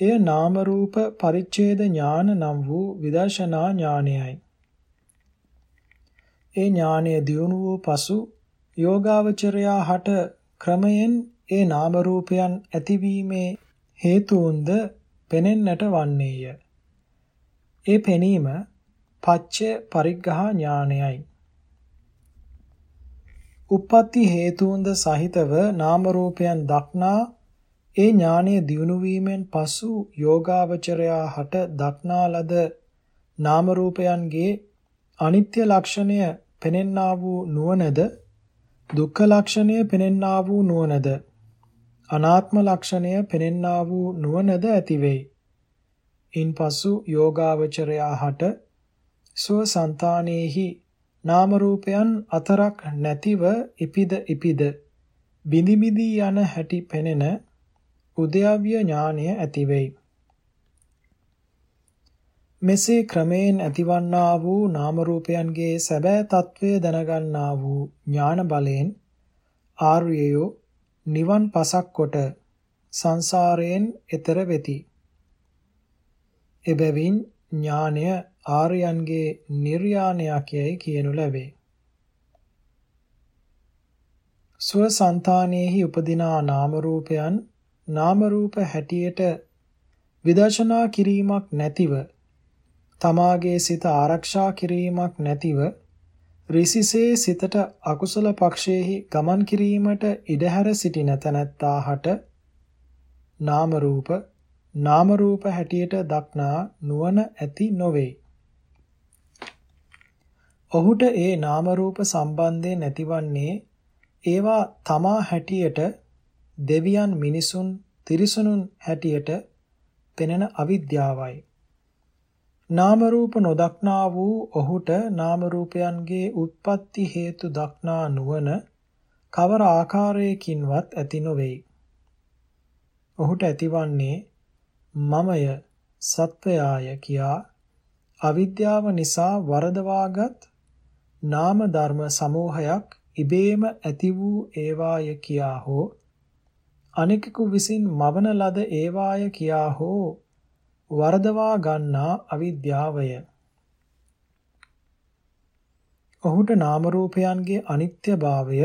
එය නාම රූප පරිච්ඡේද ඥාන නම් වූ විදර්ශනා ඥානයයි. ඒ ඥානය දියුණු වූ පසු යෝගාවචරයා හට ක්‍රමයෙන් ඒ නාම රූපයන් ඇතිවීමේ හේතුන්ද පෙනෙන්නට වන්නේය. ඒ පෙනීම පච්ච පරිග්ඝා ඥානයයි. උප්පත්ති හේතුන්ද සහිතව නාම රූපයන් දක්නා ඒ ඥානයේ දියුණු වීමෙන් පසු යෝගාවචරයා හට දක්නා ලද නාම රූපයන්ගේ අනිත්‍ය ලක්ෂණය පෙනෙන්නා වූ නුවණද දුක්ඛ ලක්ෂණය පෙනෙන්නා වූ නුවණද අනාත්ම ලක්ෂණය පෙනෙන්නා වූ නුවණද ඇති වෙයි. ඉන්පසු යෝගාවචරයා හට සෝ సంతානෙහි නාම රූපයන් අතරක් නැතිව ඉපිද ඉපිද බිනි බිදි යන හැටි පෙනෙන උද්‍යව්‍ය ඥානය ඇති වෙයි. මෙසේ ක්‍රමයෙන් ඇතිවන්නා වූ නාම රූපයන්ගේ සැබෑ తත්වය දැනගන්නා වූ ඥාන බලයෙන් ආර්යයෝ නිවන් පසක් කොට සංසාරයෙන් එතර වෙති. එබැවින් ඥානය ආර්යයන්ගේ නිර්යාණයක් යයි කියනු ලැබේ. ස්වසන්තානෙහි උපදිනා නාම රූපයන් නාම රූප හැටියට විදර්ශනා කිරීමක් නැතිව තමාගේ සිත ආරක්ෂා කිරීමක් නැතිව රිසිසේ සිතට අකුසල පක්ෂයේහි ගමන් කිරීමට ඉඩහැර සිටින තැනැත්තාහට නාම රූප නාම රූප හැටියට දක්නා නුවණ ඇති නොවේ. ඔහුට ඒ නාම රූප සම්බන්ධය නැතිවන්නේ ඒවා තමා හැටියට දෙවියන් මිනිසුන් තිරිසනුන් හැටියට පෙනෙන අවිද්‍යාවයි. නාම රූප නොදක්නා වූ ඔහුට නාම රූපයන්ගේ උත්පත්ති හේතු දක්නා නුවණ කවර ආකාරයකින්වත් ඇති නොවේයි. ඔහුට ඇතිවන්නේ මමය සත්වයාය කියා අවිද්‍යාව නිසා වරදවාගත් නාම ධර්ම සමූහයක් ඉබේම ඇති වූ ඒවාය කියා හෝ අනෙකෙකු විසින් මවන ලද ඒවාය කියා හෝ වරදවා ගන්නා අවිද්‍යාවය. ඔහුට නාම රූපයන්ගේ අනිත්‍යභාවය,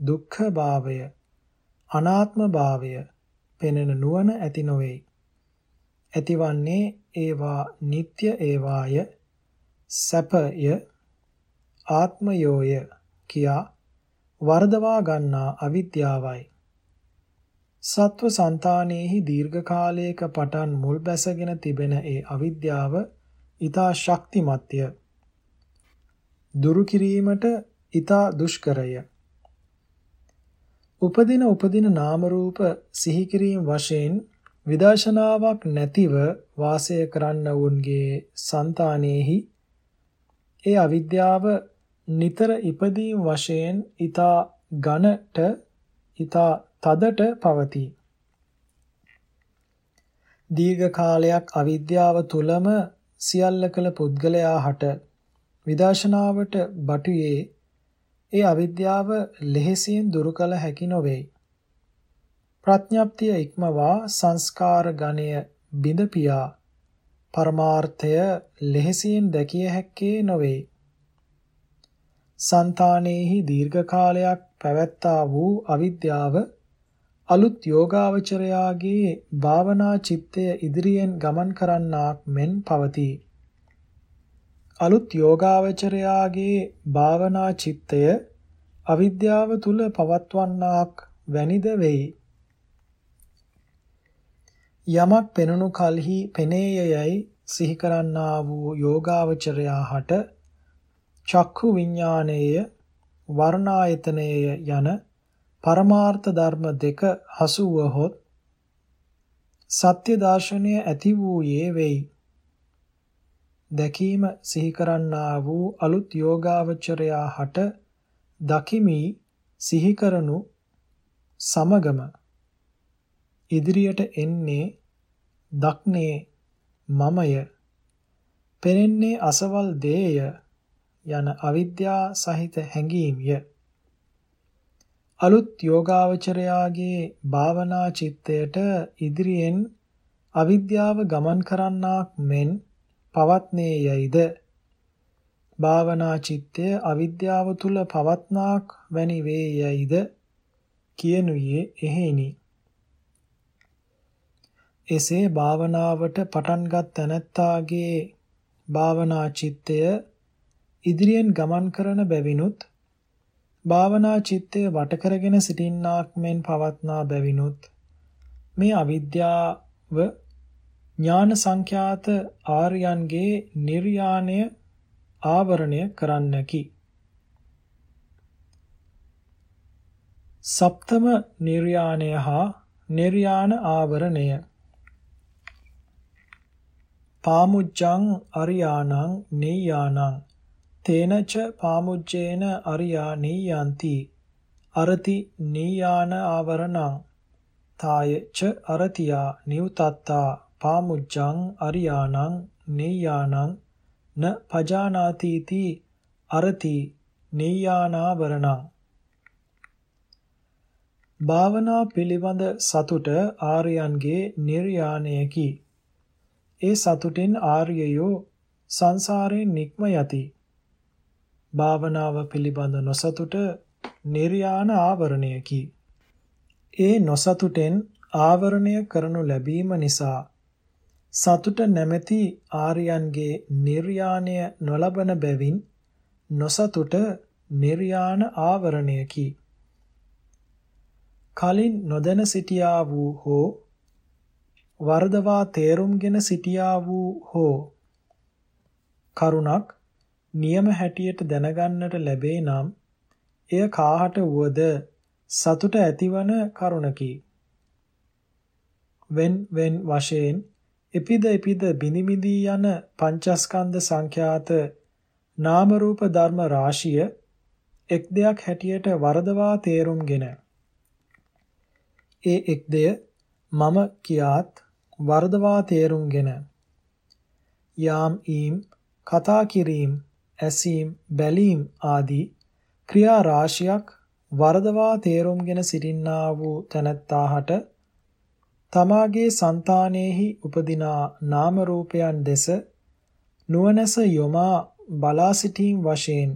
දුක්ඛභාවය, අනාත්මභාවය පෙනෙන නුවණ ඇති නොවේ. ඇතිවන්නේ ඒවා නিত্য ඒවාය සැපය ආත්මයෝය කියා වර්ධවා ගන්නා අවිද්‍යාවයි. සත්ව సంతානෙහි දීර්ඝ කාලයක පටන් මුල් බැසගෙන තිබෙන ඒ අවිද්‍යාව ඊතා ශක්තිමත්ය. දුරු කිරීමට ඊතා දුෂ්කරය. උපදින උපදින නාම රූප සිහි කිරීම වශයෙන් විදර්ශනාවක් නැතිව වාසය කරන්න වුන්ගේ సంతානෙහි ඒ අවිද්‍යාව නිතර ඉපදීම් වශයෙන් ඊතා ඝනට ඊතා තදට පවතී. දීර්ඝ කාලයක් අවිද්‍යාව තුලම සියල්ල කළ පුද්ගලයා හට විදර්ශනාවට බටුයේ ඒ අවිද්‍යාව ලෙහෙසියෙන් දුරු කළ හැකි නොවේ. ප්‍රඥප්තිය ඉක්මවා සංස්කාර ගණය බිඳ පියා පරමාර්ථය ලෙහෙසියෙන් දැකිය හැක්කේ නොවේ. సంతානෙහි දීර්ඝ කාලයක් පැවැත්තා වූ අවිද්‍යාව අලුත් යෝගාවචරයාගේ භාවනා චිත්තය ඉදිරියෙන් ගමන් කරන්නාක් මෙන් පවතී. අලුත් යෝගාවචරයාගේ භාවනා චිත්තය අවිද්‍යාව තුල පවත්වන්නාක් වැනිද වෙයි. යමක් පෙනුණු කලෙහි පෙනේයයයි සිහි කරන්නා වූ යෝගාවචරයා හට චක්ඛු විඥානයේය වර්ණායතනයේය යන පරමාර්ථ ධර්ම දෙක හසු වහොත් සත්‍ය දර්ශනය ඇති වූයේ වෙයි. දැකීම සිහි කරන්නා වූ අලුත් යෝගාවචරයා හට දකිමි සිහි කරනු සමගම. ඉදිරියට එන්නේ දක්නේ මමය. පෙනෙන්නේ අසවල් දේය යන අවිද්‍යා සහිත හැඟීම්ය. අලුත් යෝගාවචරයාගේ භාවනා චිත්තයට ඉදිරියෙන් අවිද්‍යාව ගමන් කරන්නාක් මෙන් පවත්නේ යයිද භාවනා චිත්තය අවිද්‍යාව තුල පවත්නාක් වැනි වේ යයිද කියනුයේ එහෙයිනි එසේ භාවනාවට පටන්ගත් තැනැත්තාගේ භාවනා චිත්තය ඉදිරියෙන් ගමන් කරන බැවිනුත් භාවනා චිත්තය වට කරගෙන සිටින්නාක් මෙන් පවත්නා බැවිනුත් මේ අවිද්‍යාව ඥාන සංඛ්‍යාත ආර්යයන්ගේ නිර්යාණය ආවරණය කරන්නකි. සප්තම නිර්යාණය හා නිර්යාණ ආවරණය පාමුජ්ජං අරියාණං නේයානං තේනච පාමුජ්ජේන අරියා නේයන්ති. අරති නේයාන ආවරණං. තාය ච අරතියා නිවතත්තා පාමුජ්ජං අරියාණං නේයානං. න පජානාතිති අරති නේයානාවරණං. භාවනා පිළිබඳ සතුට ආර්යයන්ගේ නිර්යාණයකි. ඒ සතුටින් ආර්යයෝ සංසාරයෙන් නික්ම යති. භාවනාව පිළිබඳ නොසතුට නිර්යාණ ආවරණයකි. ඒ නොසතුටෙන් ආවරණය කරනු ලැබීම නිසා සතුට නැමැති ආර්යයන්ගේ නිර්යාණය නොලබන බැවින් නොසතුට නිර්යාණ ආවරණයකි. කලින් නොදැන සිටියා වූ හෝ වරදවා තේරුම්ගෙන සිටියා වූ හෝ කරුණක් නියම හැටියට දැනගන්නට ලැබේ නම් එය කාහට වුවද සතුට ඇතිවන කරුණකි. wen wen වශයෙන් එපිද එපිද බිනි බිඳී යන පංචස්කන්ධ සංඛ්‍යාත නාම රූප ධර්ම රාශිය එක් දෙයක් හැටියට වරදවා තේරුම්ගෙන ඒ එක් දෙය මම කියාත් වර්ධවා තේරුම්ගෙන යාම් ඊම් කතා කිරීම ඇසීම් බැලීම් ආදී ක්‍රියා රාශියක් වරදවා තේරුම්ගෙන සිටින්නා වූ තැනැත්තාහට තමාගේ సంతානෙහි උපදිනා නාම රූපයන් දෙස නුවණැස යොමා බලා සිටීම වශයෙන්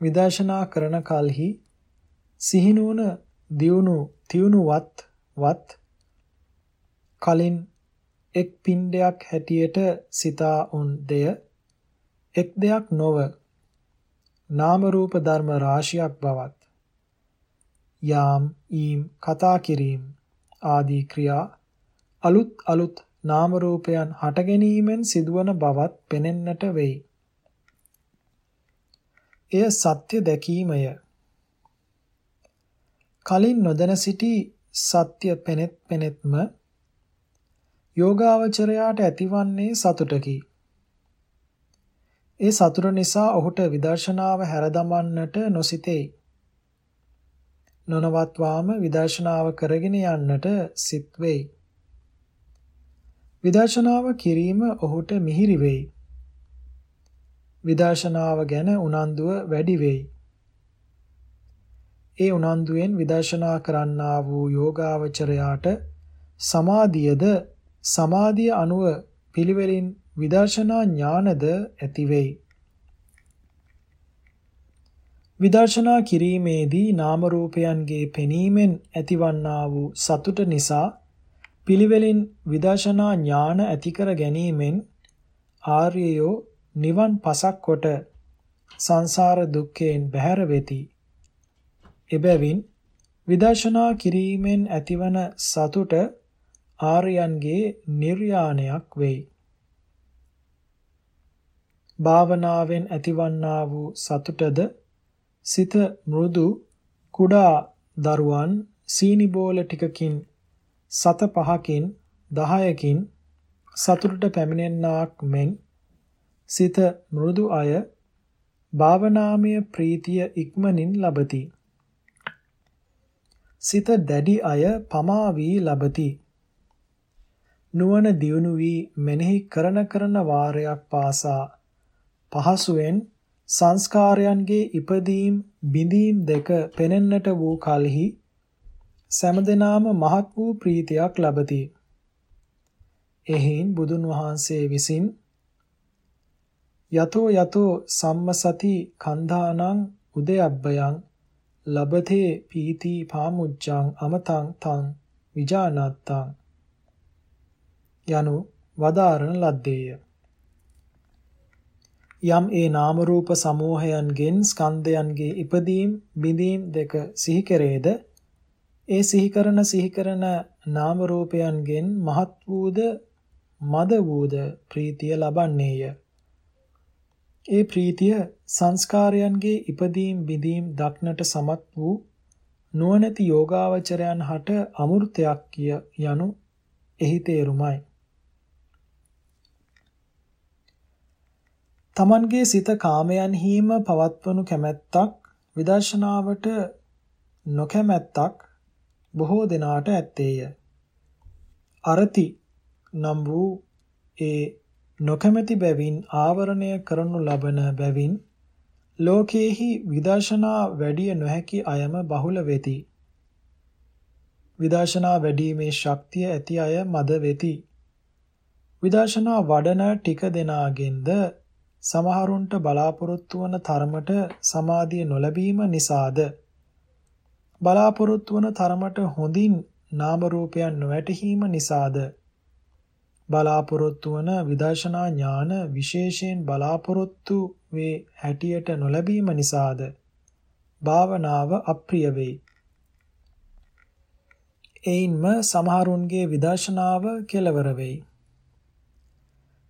විදර්ශනා කරන කලෙහි සිහිනුවන දියුණු තියුණුවත් වත් කලින් එක් පින්ඩයක් හැටියට සිතා උන් දෙය. එක් දෙයක් නොව නාම රූප ධර්ම රාශියක් බවත් යාම් ඊම් කතා කිරීම ආදී ක්‍රියා අලුත් අලුත් නාම රූපයන් හට ගැනීමෙන් සිදුවන බවත් පෙනෙන්නට වෙයි. එය සත්‍ය දැකීමය. කලින් නොදැන සිටි සත්‍ය පෙනෙත් පෙනෙත්ම යෝගාවචරයාට ඇතිවන්නේ සතුටකි. ඒ සතුට නිසා ඔහුට විදර්ශනාව හැරදමන්නට නොසිතේ. නොනවත්වාම විදර්ශනාව කරගෙන යන්නට සිත් වෙයි. විදර්ශනාව කිරීම ඔහුට මිහිරි වෙයි. විදර්ශනාව ගැන උනන්දුව වැඩි වෙයි. ඒ උනන්දුවෙන් විදර්ශනා කරන්නා වූ යෝගාවචරයාට සමාධියද සමාධිය අනුව පිළිවෙලින් විදර්ශනා ඥානද ඇති වෙයි. විදර්ශනා කිරීමේදී නාම රූපයන්ගේ පෙනීමෙන් ඇතිවන්නා වූ සතුට නිසා පිළිවෙලින් විදර්ශනා ඥාන ඇති කර ගැනීමෙන් ආර්යයෝ නිවන් පසක් කොට සංසාර දුක්ඛයෙන් බැහැර වෙති. එබැවින් විදර්ශනා කිරීමෙන් ඇතිවන සතුට ආර්යයන්ගේ නිර්යාණයක් වෙයි. භාවනාවෙන් ඇතිවන්නා වූ සතුටද සිත මෘදු කුඩා දරුවන් සීනි බෝල ටිකකින් සත පහකින් 10කින් සතුටට පැමිණෙන්නාක් මෙන් සිත මෘදු අය භාවනාමය ප්‍රීතිය ඉක්මනින් ලබති. සිත දැඩි අය පමා වී ලබති. නුවණ දියුණු වී මෙනෙහි කරන කරන වාරයක් පාසා පහසුවෙන් සංස්කාරයන්ගේ ඉපදීම් බිඳීම් දෙක පෙනෙන්නට වූ කලෙහි සෑමදෙනාම මහත් වූ ප්‍රීතියක් ලබති. එහින් බුදුන් වහන්සේ විසින් යතෝ යතෝ සම්මසති කන්ධානං උදයබ්බයං ලබතේ පීති පාමුච්ඡං අමතං තං විජානත්තං යනු වදාරණ ලද්දේය. යම් ඒ නාම රූප සමූහයන්ගෙන් ස්කන්ධයන්ගේ ඉපදීම් බිඳීම් දෙක සිහි කෙරේද? ඒ සිහි කරන සිහි කරන නාම රූපයන්ගෙන් මහත් වූද මද වූද ප්‍රීතිය ලබන්නේය. ඒ ප්‍රීතිය සංස්කාරයන්ගේ ඉපදීම් බිඳීම් දක්නට සමත් වූ නුවණැති යෝගාවචරයන් හට අමෘතයක් යනු එහි තේරුමයි. තමන්ගේ සිත කාමයන්හිම පවත්වනු කැමැත්තක් විදර්ශනාවට නොකැමැත්තක් බොහෝ දෙනාට ඇත්තේය. අරති නම් වූ ඒ නොකැමැති බැවින් ආවරණය කරනු ලබන බැවින් ලෝකේහි විදර්ශනා වැඩිය නොහැකි අයම බහුල වෙති. විදර්ශනා වැඩිීමේ ශක්තිය ඇති අය මද වෙති. විදර්ශනා වඩන ටික දෙනාගෙන්ද සමහරුන්ට බලාපොරොත්තු වන තරමට සමාධිය නොලැබීම නිසාද බලාපොරොත්තු වන තරමට හොඳින් නාම රූපයන් නොවැටහීම නිසාද බලාපොරොත්තු වන විදර්ශනා ඥාන විශේෂයෙන් බලාපොරොත්තු වේ හැටියට නොලැබීම නිසාද භාවනාව අප්‍රිය වෙයි. එයින්ම සමහරුන්ගේ විදර්ශනාව කෙලවර වෙයි.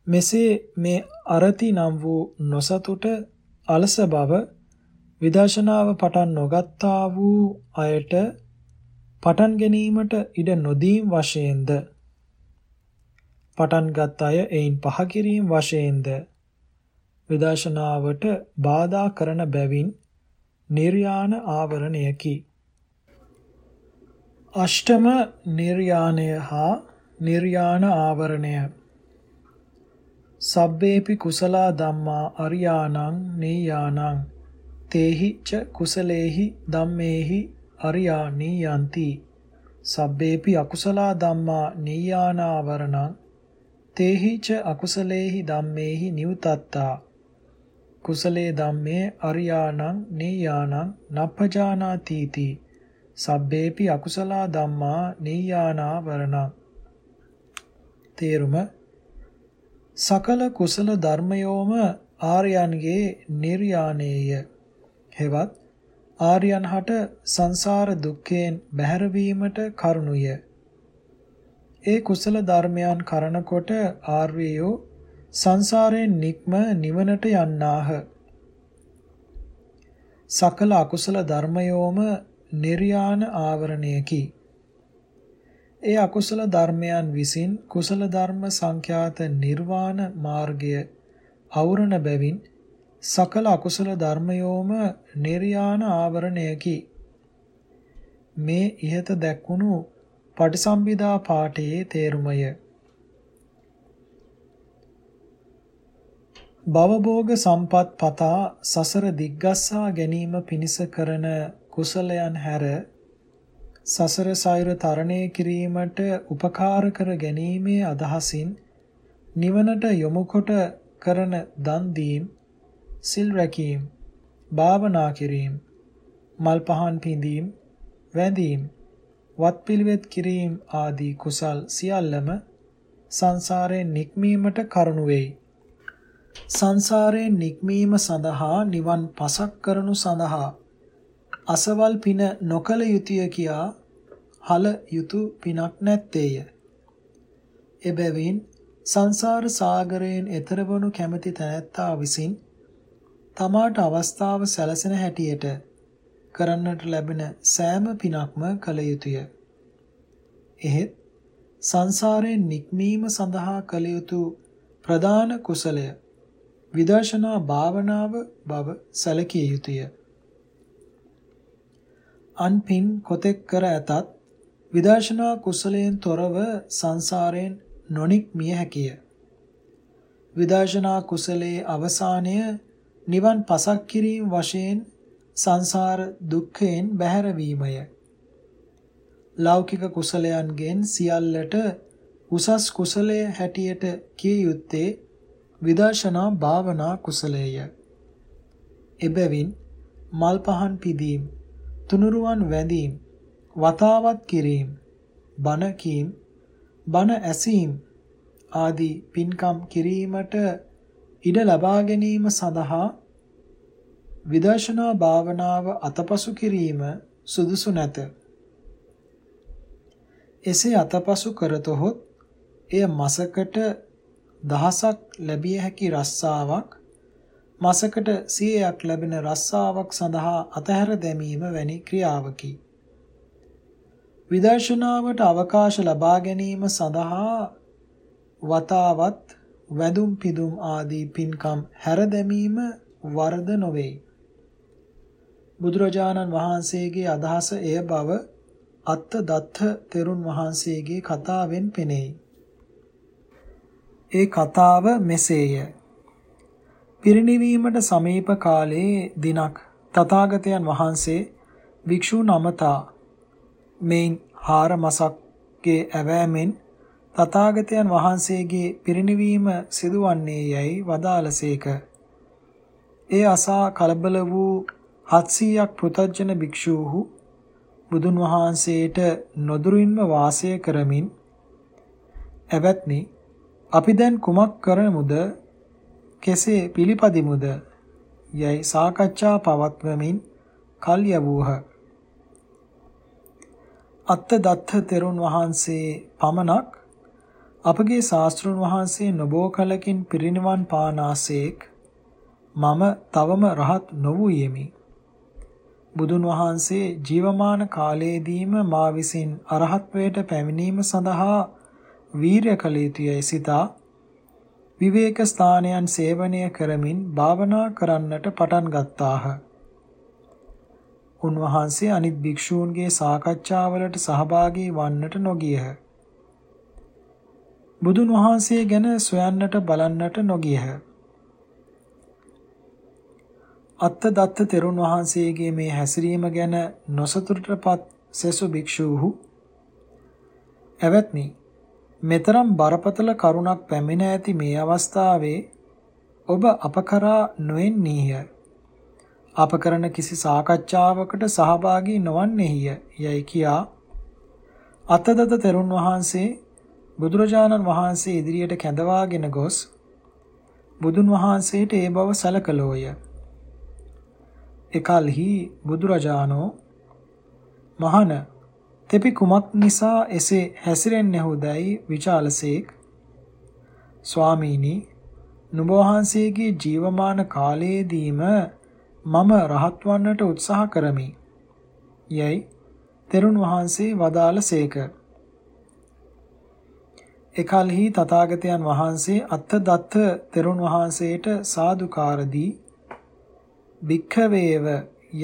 මෙසේ මේ අරති නම් වූ නොසතුට අලස බව විදර්ශනාව පටන් නොගත්තා වූ අයට පටන් ගැනීමට ඉඩ නොදීම් වශයෙන්ද? පටන්ගත් අය එයින් පහ කිරීම වශයෙන්ද? විදර්ශනාවට බාධා කරන බැවින් නිර්යාණ ආවරණයකි. අෂ්ටම නිර්යාණය හා නිර්යාණ ආවරණය සබ්බේපි කුසලා ධම්මා අරියාණං නේයාණං තේහි ච කුසලේහි ධම්මේහි අරියාණී යන්ති සබ්බේපි අකුසලා ධම්මා නේයානාවරණං තේහි ච අකුසලේහි ධම්මේහි නිවතත්තා කුසලේ ධම්මේ අරියාණං නේයාණං නප්පජානාතිති සබ්බේපි අකුසලා ධම්මා නීයානා වරණං තේරුම සකල කුසල ධර්මයෝම ආර්යයන්ගේ නිර්යාණේය හෙවත් ආර්යයන් හට සංසාර දුක්ඛයෙන් බැහැරවීමට කරුණුය. ඒ කුසල ධර්මයන් කරනකොට ආර්යයෝ සංසාරයෙන් නික්ම නිවනට යන්නාහ. සකල අකුසල ධර්මයෝම නිර්යාණ ආවරණයකි. ඒ අකුසල ධර්මයන් විසින් කුසල ධර්ම සංඛ්‍යාත නිර්වාණ මාර්ගය අවරණ බැවින් සකල අකුසල ධර්මයෝම නිර්යාණ ආවරණයකි. මේ ඉහත දැක්වුණු පටිසම්භිදා පාඨයේ තේරුමය. භවභෝග සම්පත් පතා සසර දිග්ගස්සා ගැනීම පිණිස කරන කුසලයන් හැර සසර සයුර තරණය කිරීමට උපකාර කර ගැනීමේ අදහසින් නිවනට යොමු කොට කරන දන් දීම් සිල් රැකීම භාවනා කිරීම මල් පහන් පිඳීම වැඳීම වත්පිළිවෙත් කිරීම ආදී කුසල් සියල්ලම සංසාරයෙන් නික්මීමට කරුණු වෙයි. සංසාරයෙන් නික්මීම සඳහා නිවන් පසක් කරනු සඳහා අසවල් පින නොකල යුතුය කියා හල යුතු පිනක් නැත්තේය. එබැවින් සංසාර සාගරයෙන් එතර වනු කැමැති තැනැත්තා විසින් තමාට අවස්ථාව සැලසෙන හැටියට කරන්නට ලැබෙන සෑම පිනක්ම කළ යුතුය. එහෙත් සංසාරයෙන් නික්මීම සඳහා කළ යුතු ප්‍රධාන කුසලය විදර්ශනා භාවනාව බව සැලකිය යුතුය. අන්පින් කොතෙක් කර ඇතත් විදර්ශනා කුසලයෙන් තොරව සංසාරයෙන් නොනික් මිය හැකිය. විදර්ශනා කුසලයේ අවසානය නිවන් පසක් කිරීම වශයෙන් සංසාර දුක්ඛයෙන් බැහැරවීමය. ලෞකික කුසලයන්ගෙන් සියල්ලට උසස් කුසලය හැටියට කිය යුත්තේ විදර්ශනා භාවනා කුසලයය. එබැවින් මල් පහන් පිදීම තුනුරුවන් වැඳීම්, වතාවත් කිරීම, බණ කීම්, බණ ඇසීම් ආදී පින්කම් කිරීමට ඉඩ ලබා ගැනීම සඳහා විදර්ශනා භාවනාව අතපසු කිරීම සුදුසු නැත. එසේ අතපසු කරතොත් එය මාසකට දහසක් ලැබිය හැකි රස්සාවක් මාසකට 100ක් ලැබෙන රස්සාවක් සඳහා අතහැර දැමීම වැනි ක්‍රියාවකි. විදර්ශනාවට අවකාශ ලබා ගැනීම සඳහා වතාවත් වැදුම් පිදුම් ආදී පින්කම් හැර දැමීම වරද නොවේ. බුදුරජාණන් වහන්සේගේ අදහස එය බව අත්ත දත්ත තෙරුන් වහන්සේගේ කතාවෙන් පෙනෙයි. ඒ කතාව මෙසේය. පිරිනිවීමට සමීප කාලයේ දිනක් තථාගතයන් වහන්සේ භික්ෂූන් අමතා මෙයින් හාර මසක්ගේ ඇවෑමෙන් තථාගතයන් වහන්සේගේ පිරිනිවීම සිදුවන්නේ යැයි වදාළසේක. ඒ අසා කලබල වූ 700ක් පෘතජන භික්ෂූහු බුදුන් වහන්සේට නොදුරින්ම වාසය කරමින් එවත්නි අපි දැන් කුමක් කරමුද කෙසේ පිළිපදිමුද යයි සාකච්ඡා පවත්වමින් කල් යවූහ. අත්ත දත්ත තෙරුන් වහන්සේ පමණක් අපගේ ශාස්ත්‍රුන් වහන්සේ නොබෝ කලකින් පිරිනිවන් පානාසේක් මම තවම රහත් නොවූ යෙමි. බුදුන් වහන්සේ ජීවමාන කාලයේදීම මා විසින් අරහත්වයට පැමිණීම සඳහා වීරය කළ යුතුයයි සිතා විවේක ස්ථානයන් සේවනය කරමින් භාවනා කරන්නට පටන් ගත්තාහ. උන්වහන්සේ අනිත් භික්ෂූන්ගේ සාකච්ඡාවලට සහභාගී වන්නට නොගියහ. බුදුන් වහන්සේ ගැන සොයන්නට බලන්නට නොගියහ. අත්ත දත්ත තෙරුන් වහන්සේගේ මේ හැසිරීම ගැන නොසතුටටපත් සෙසු භික්ෂූහු එවත්නි මෙතරම් බරපතල කරුණක් පැමිණ ඇති මේ අවස්ථාවේ ඔබ අප කරා නොෙන්නේය. අප කරන කිසි සාකච්ඡාවකට සහභාගී නොවන්නේය යයි කියා අතදත තෙරුන් වහන්සේ බුදුරජාණන් වහන්සේ ඉදිරියට කැඳවාගෙන ගොස් බුදුන් වහන්සේට ඒ බව සැලකලෝය. එකල්හි බුදුරජාණෝ මහන තෙපි කුමක් නිසා එසේ හැසිරෙන්නේහුදයි විචාලසේක් ස්වාමීනි නුඹ වහන්සේගේ ජීවමාන කාලයේදීම මම රහත් වන්නට උත්සාහ කරමි. යයි තෙරුන් වහන්සේ වදාළසේක. එකල්හි තථාගතයන් වහන්සේ අත්ත දත්ත තෙරුන් වහන්සේට සාදුකාර දී භික්ඛවේව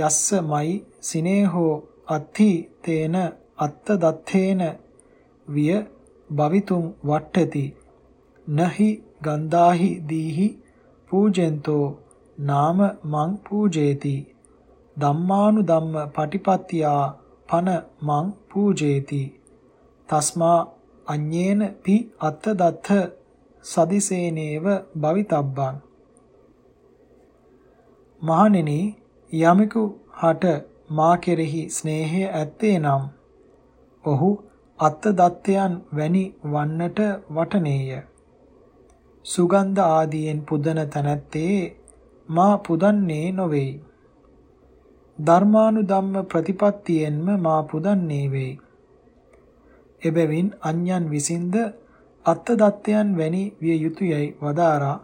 යස්සමයි සිනේහෝ අත්ථි තේන අත්ත දත්තේන විය භවිතුම් වට්ටති. නහි ගන්ධාහි දීහි පූජෙන්තෝ නාම මං පූජේති. ධම්මානු ධම්ම පටිපත්තියා පන මං පූජේති. තස්මා අඤ්ඤේන පි අත්ත දත්ත සදිසේනේව භවිතබ්බං. මහණෙනි යමෙකු හට මා කෙරෙහි ස්නේහය ඇත්තේ නම් ඔහු අත්ත දත්තයන් වැනි වන්නට වටනේය. සුගන්ධ ආදියෙන් පුදන තැනැත්තේ මා පුදන්නේ නොවේයි ධර්මානුධම්ම ප්‍රතිපත්තියෙන්ම මා පුදන්නේ වෙයි එබැවින් අන්‍යයන් විසින්ද අත්ත දත්තයන් වැනි විය යුතුයයි වදාරා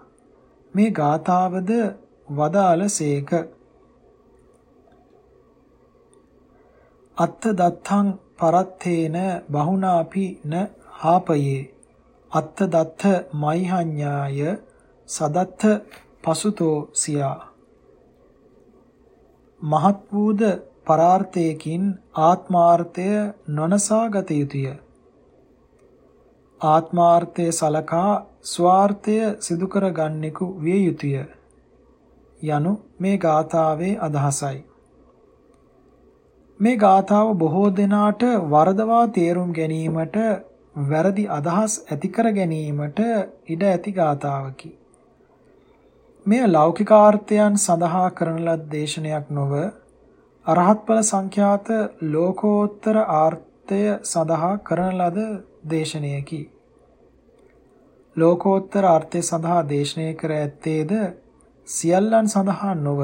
මේ ගාථාවද වදාළසේක අත්ත දත්තං පරත්තේන බහුනාපි න හාපයේ. අත්ත දත්ත මයිහඤ්ඤාය සදත්ත පසුතෝ සියා. මහත් වූද පරාර්ථයකින් ආත්මාර්ථය නොනසා ගත යුතුය. ආත්මාර්ථය සලකා ස්වార్థය සිදු කර ගන්නෙකු විය යුතුය. යනු මේ ගාථාවේ අදහසයි. මේ ගාථාව බොහෝ දෙනාට වරදවා තේරුම් ගැනීමට වැරදි අදහස් ඇති කර ගැනීමට ඉඩ ඇති ගාථාවකි මෙය ලෞකිකාර්ථයන් සඳහා කරන ලද දේශනයක් නොව අරහත් ඵල සංඛ්‍යාත ලෝකෝත්තර ආර්ථය සඳහා කරන ලද දේශනයකි. ලෝකෝත්තර අර්ථය සඳහා දේශනය කර ඇත්තේද සියල්ලන් සඳහා නොව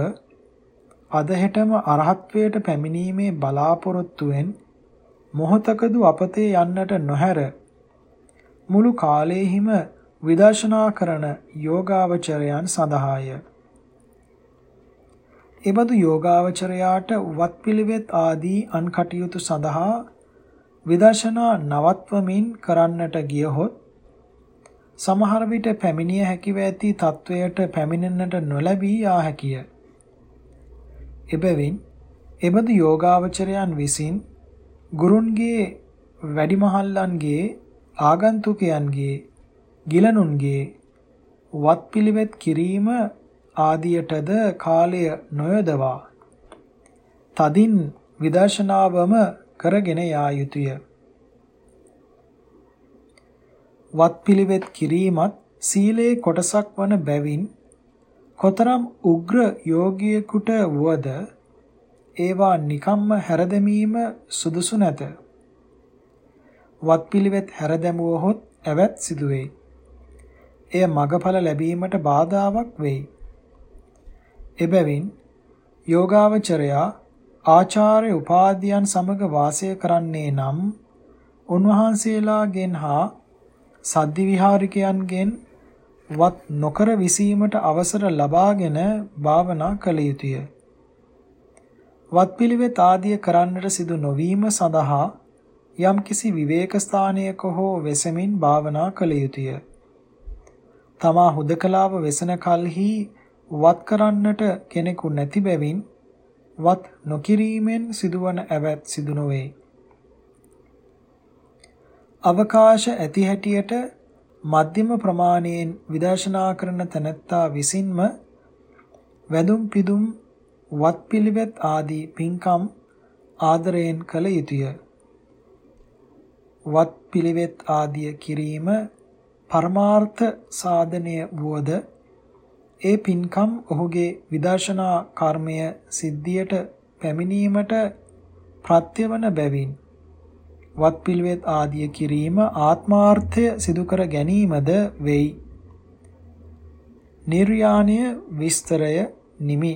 අද හෙටම අරහත්වයට පැමිණීමේ බලාපොරොත්තුවෙන් මොහතකදු අපතේ යන්නට නොහැර මුළු කාලයේහිම විදර්ශනා කරන යෝගාවචරයන් සඳහාය. එබඳු යෝගාවචරයාට වත්පිළිවෙත් ආදී අන් කටයුතු සඳහා විදර්ශනා නවත්වමින් කරන්නට ගියහොත් සමහර විට පැමිණිය හැකිව ඇති තත්වයට පැමිණෙන්නට නොලැබී යා හැකිය. එබැවින් එබඳු යෝගාවචරයන් විසින් ගුරුන්ගේ වැඩිමහල්ලන්ගේ ආගන්තුකයන්ගේ ගිලනුන්ගේ වත්පිළිවෙත් කිරීම ආදියටද කාලය නොයදවා තදින් විදර්ශනාවම කරගෙන යා යුතුය. වත්පිළිවෙත් කිරීමත් සීලේ කොටසක් වන බැවින් කොතරම් උග්‍ර යෝගියෙකුට වුවද ඒවා නිකම්ම හැරදැමීම සුදුසු නැත. වත්පිළිවෙත් හැරදැමුවහොත් ඇවැත් සිදුවේ. එය මගඵල ලැබීමට බාධාවක් වෙයි. එබැවින් යෝගාවචරයා ආචාර්ය උපාධියන් සමග වාසය කරන්නේ නම් උන්වහන්සේලාගෙන් හා සද්දි විහාරිකයන්ගෙන් වත් නොකර විසීමට අවසර ලබාගෙන භාවනා කළ යුතුය. වත්පිළිවෙත් ආදිය කරන්නට සිදු නොවීම සඳහා යම්කිසි විවේක ස්ථානයක හෝ වෙසමින් භාවනා කළ යුතුය. තමා හුදකලාව වෙසන කලෙහි වත් කරන්නට කෙනෙකු නැති බැවින් වත් නොකිරීමෙන් සිදුවන ඇවැත් සිදු නොවේ. අවකාශ ඇති හැටියට මධ්‍යම ප්‍රමාණයෙන් විදර්ශනා කරන තැනැත්තා විසින්ම වැදුම් පිදුම් වත්පිළිවෙත් ආදී පින්කම් ආදරයෙන් කළ යුතුය. වත්පිළිවෙත් ආදිය කිරීම පරමාර්ථ සාධනය වුවද ඒ පින්කම් ඔහුගේ විදර්ශනා කර්මය සිද්ධියට පැමිණීමට ප්‍රත්‍යවන බැවින් වත්පිළිවෙත් ආදිය කිරීම ආත්මාර්ථය සිදු කර ගැනීමද වෙයි. නිර්යාණය විස්තරය නිමි